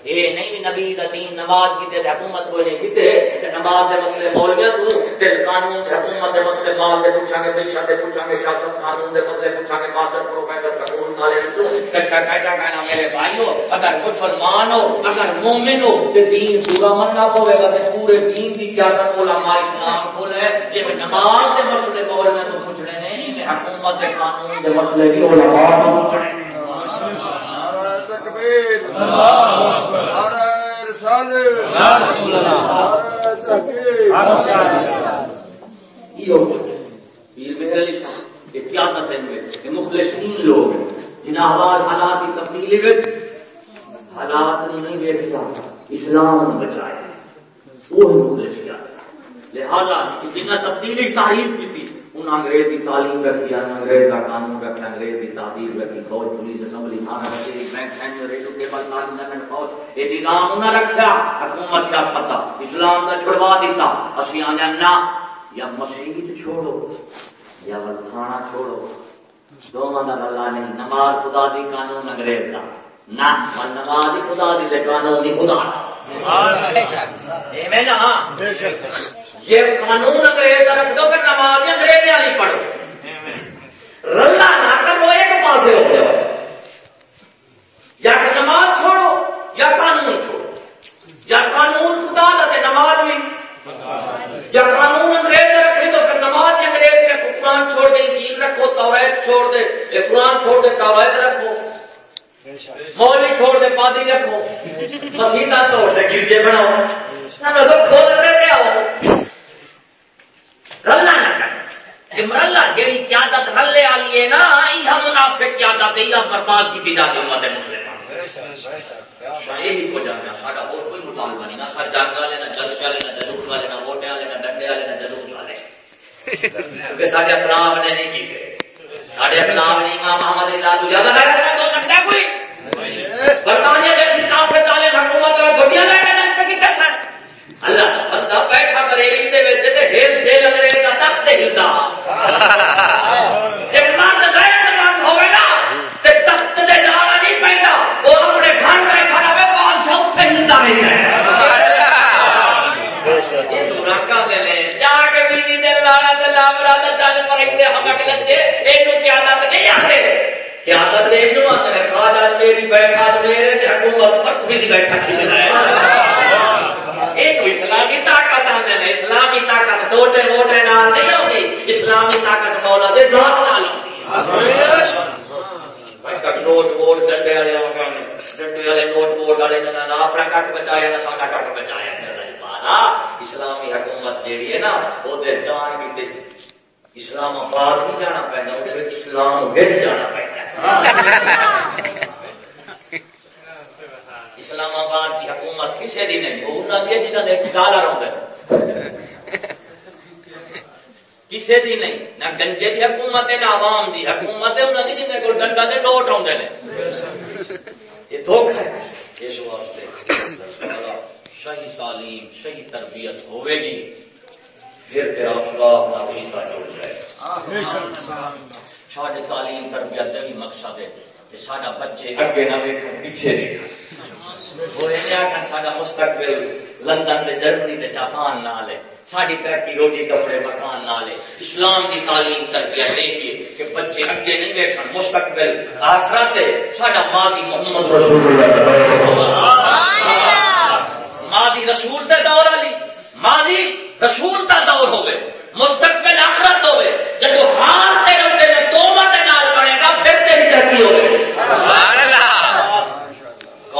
Speaker 1: یہ نہیں بھی نبی دا دین نماز کی تے حکومت کوئی نہیں کیتے تے نماز دے مسئلے بول گیا تو تے قانون تے حکومت دے مسئلے مال دے پوچھاں گے بیشا دے پوچھاں گے سیاست قانون دے مسئلے پوچھاں گے ماسٹر پروفیسر سکول والے تو کچا کہتا کہنا میرے بھائیو اگر مسلمان ہو، اگر مومن ہو تے دین پورا مننا پوے گا تے پورے دین دی قیادت علماء اسلام کھول ہے؟ جے نماز دے مسئلے بول تو پوچھنے نہیں، میں حکومت دے قانون دے مسئلے بھی علماء تو پوچھنے نہیں۔
Speaker 6: نعرہ تکبیر نعرہ رسالت نعرہ
Speaker 1: یہ پیر مہر علی شاہ یہ کیا کرتے یہ مخلصین لوگ ہیں جنہیں آواز حالات کی تبدیلی میں حالات نہیں دیکھتا اسلام بچائے وہ مخلص کیا لہذا جنہیں تبدیلی تعریف کی تھی ان انگریز کی تعلیم رکھی انگریز کا قانون رکھا انگریز کی تعبیر رکھی فوج پولیس اسمبلی تھانہ رکھی بینک سینٹر کیبل تعلیم فوج یہ نظام انہیں رکھا حکومت سیاست اسلام کا چھڑوا دیتا اسی آنے نہ یا مسیحت چھوڑو یا ول کھانا چھوڑو۔ دونوں کا گلا نہیں نماز خدا دی قانون انگریز کا نہ نماز خدا دی قانون خدا۔ میں نا یہ قانون انگریز کا رکھ دو کہ نماز ہی انگریز والی پڑھو۔ رلا نہ کرو ایک پاسے ہو جاؤ یا کہ نماز چھوڑو یا قانون چھوڑو۔ یا قانون خدا دا تے نماز بھی یا قانون انگریز رکھے تو پھر نماز بھی انگریز رکھو، قرآن چھوڑ دے، انجیل رکھو توریت چھوڑ دے قرآن چھوڑ دے توریت رکھو۔ مولوی چھوڑ دے، پادری رکھو۔ مسیحا توڑ دے گرجے بناؤ۔ ہمیں دے رلنا نہ کر۔ مرلا جیڑی قیادت رلے والی ہے نا یہ منافق قیادت ہے یہ برباد کی جاتی امت مسلمان یہی کو جانا، ساڈا اور کوئی مطالبہ نہیں نہ سر جنگ والے نہ جلد والے نہ جلوس والے نہ ووٹے والے نہ ڈنڈے والے نہ جلوس والے کیونکہ سارے اسلام نے نہیں کیتے۔ سارے اسلام نے امام محمد اللہ تو زیادہ لگا تو سکتا کوئی؟ برطانیہ جیسی کافر تعلیم حکومت اور گڈیاں لے کے جل سکتے سن اللہ کا بندہ بیٹھا بریلی دے وچ تے ہل ٹھل انگریز دا تخت ہلدا۔ جے مرد غیر مرد ہوے نا، تے تخت دے ڈالا نہیں پیندا وہ اپنے گھر بیٹھا رہے بادشاہ اوتے ہلدا رہندا یہ دورا کا دے لے۔ جا کے بیوی دے لاڑا تے لامرا دا جج پریندے ہمک لجے اینو قیادت نہیں آکھے قیادت دے جو آندے کھا جا تیری بیٹھا میرے تے حکومت پرتھوی دی بیٹھا کھچ رہا ہے۔ اسلامی طاقت آنے نے اسلامی طاقت نوٹے ووٹے نال نہیں ہوتی اسلامی طاقت مولا دے ذات نال نوٹ ووٹ ڈنڈے والے ڈنڈے والے نوٹ ووٹ والے جنا نہ اپنا کٹ بچایا نہ ساڈا کٹ بچایا اسلامی حکومت جیڑی ہے نا وہ جان اسلام آباد نہیں جانا پہنا اسلام جانا پہنا اسلام آباد کی حکومت کسی دی نہیں، وہ انہوں نے جنہوں نے ڈالر ہوتے کسی دی نہیں، نہ گنجے دی حکومت ہے، نہ عوام دی حکومت ہے انہوں نے جنہیں کو ڈنڈا دے نوٹ آتے ہیں یہ دھوکہ ہے۔ اس واسطے صحیح تعلیم صحیح تربیت ہوئے گی۔ پھر تیرا افلاح نہ رشتہ جڑ جائے۔ سارے تعلیم تربیت کا بھی مقصد ہے کہ سارا بچے اگے نہ ویکھن، پیچھے مستقبل لندن دے جرمنی دے جاپان نال ہے۔ ساری ترقی روٹی کپڑے مکان نال ہے۔ اسلام تعلیم تربیت دیکھیے کہ بچے اگے نہیں مستقبل آخرت ساڈا ماضی محمد رسول اللہ ماضی رسول دور علی۔ ماضی رسول دا دور مستقبل آخرت ہار تے رب دے دے نال بنے گا، پھر تیری ترقی ہوے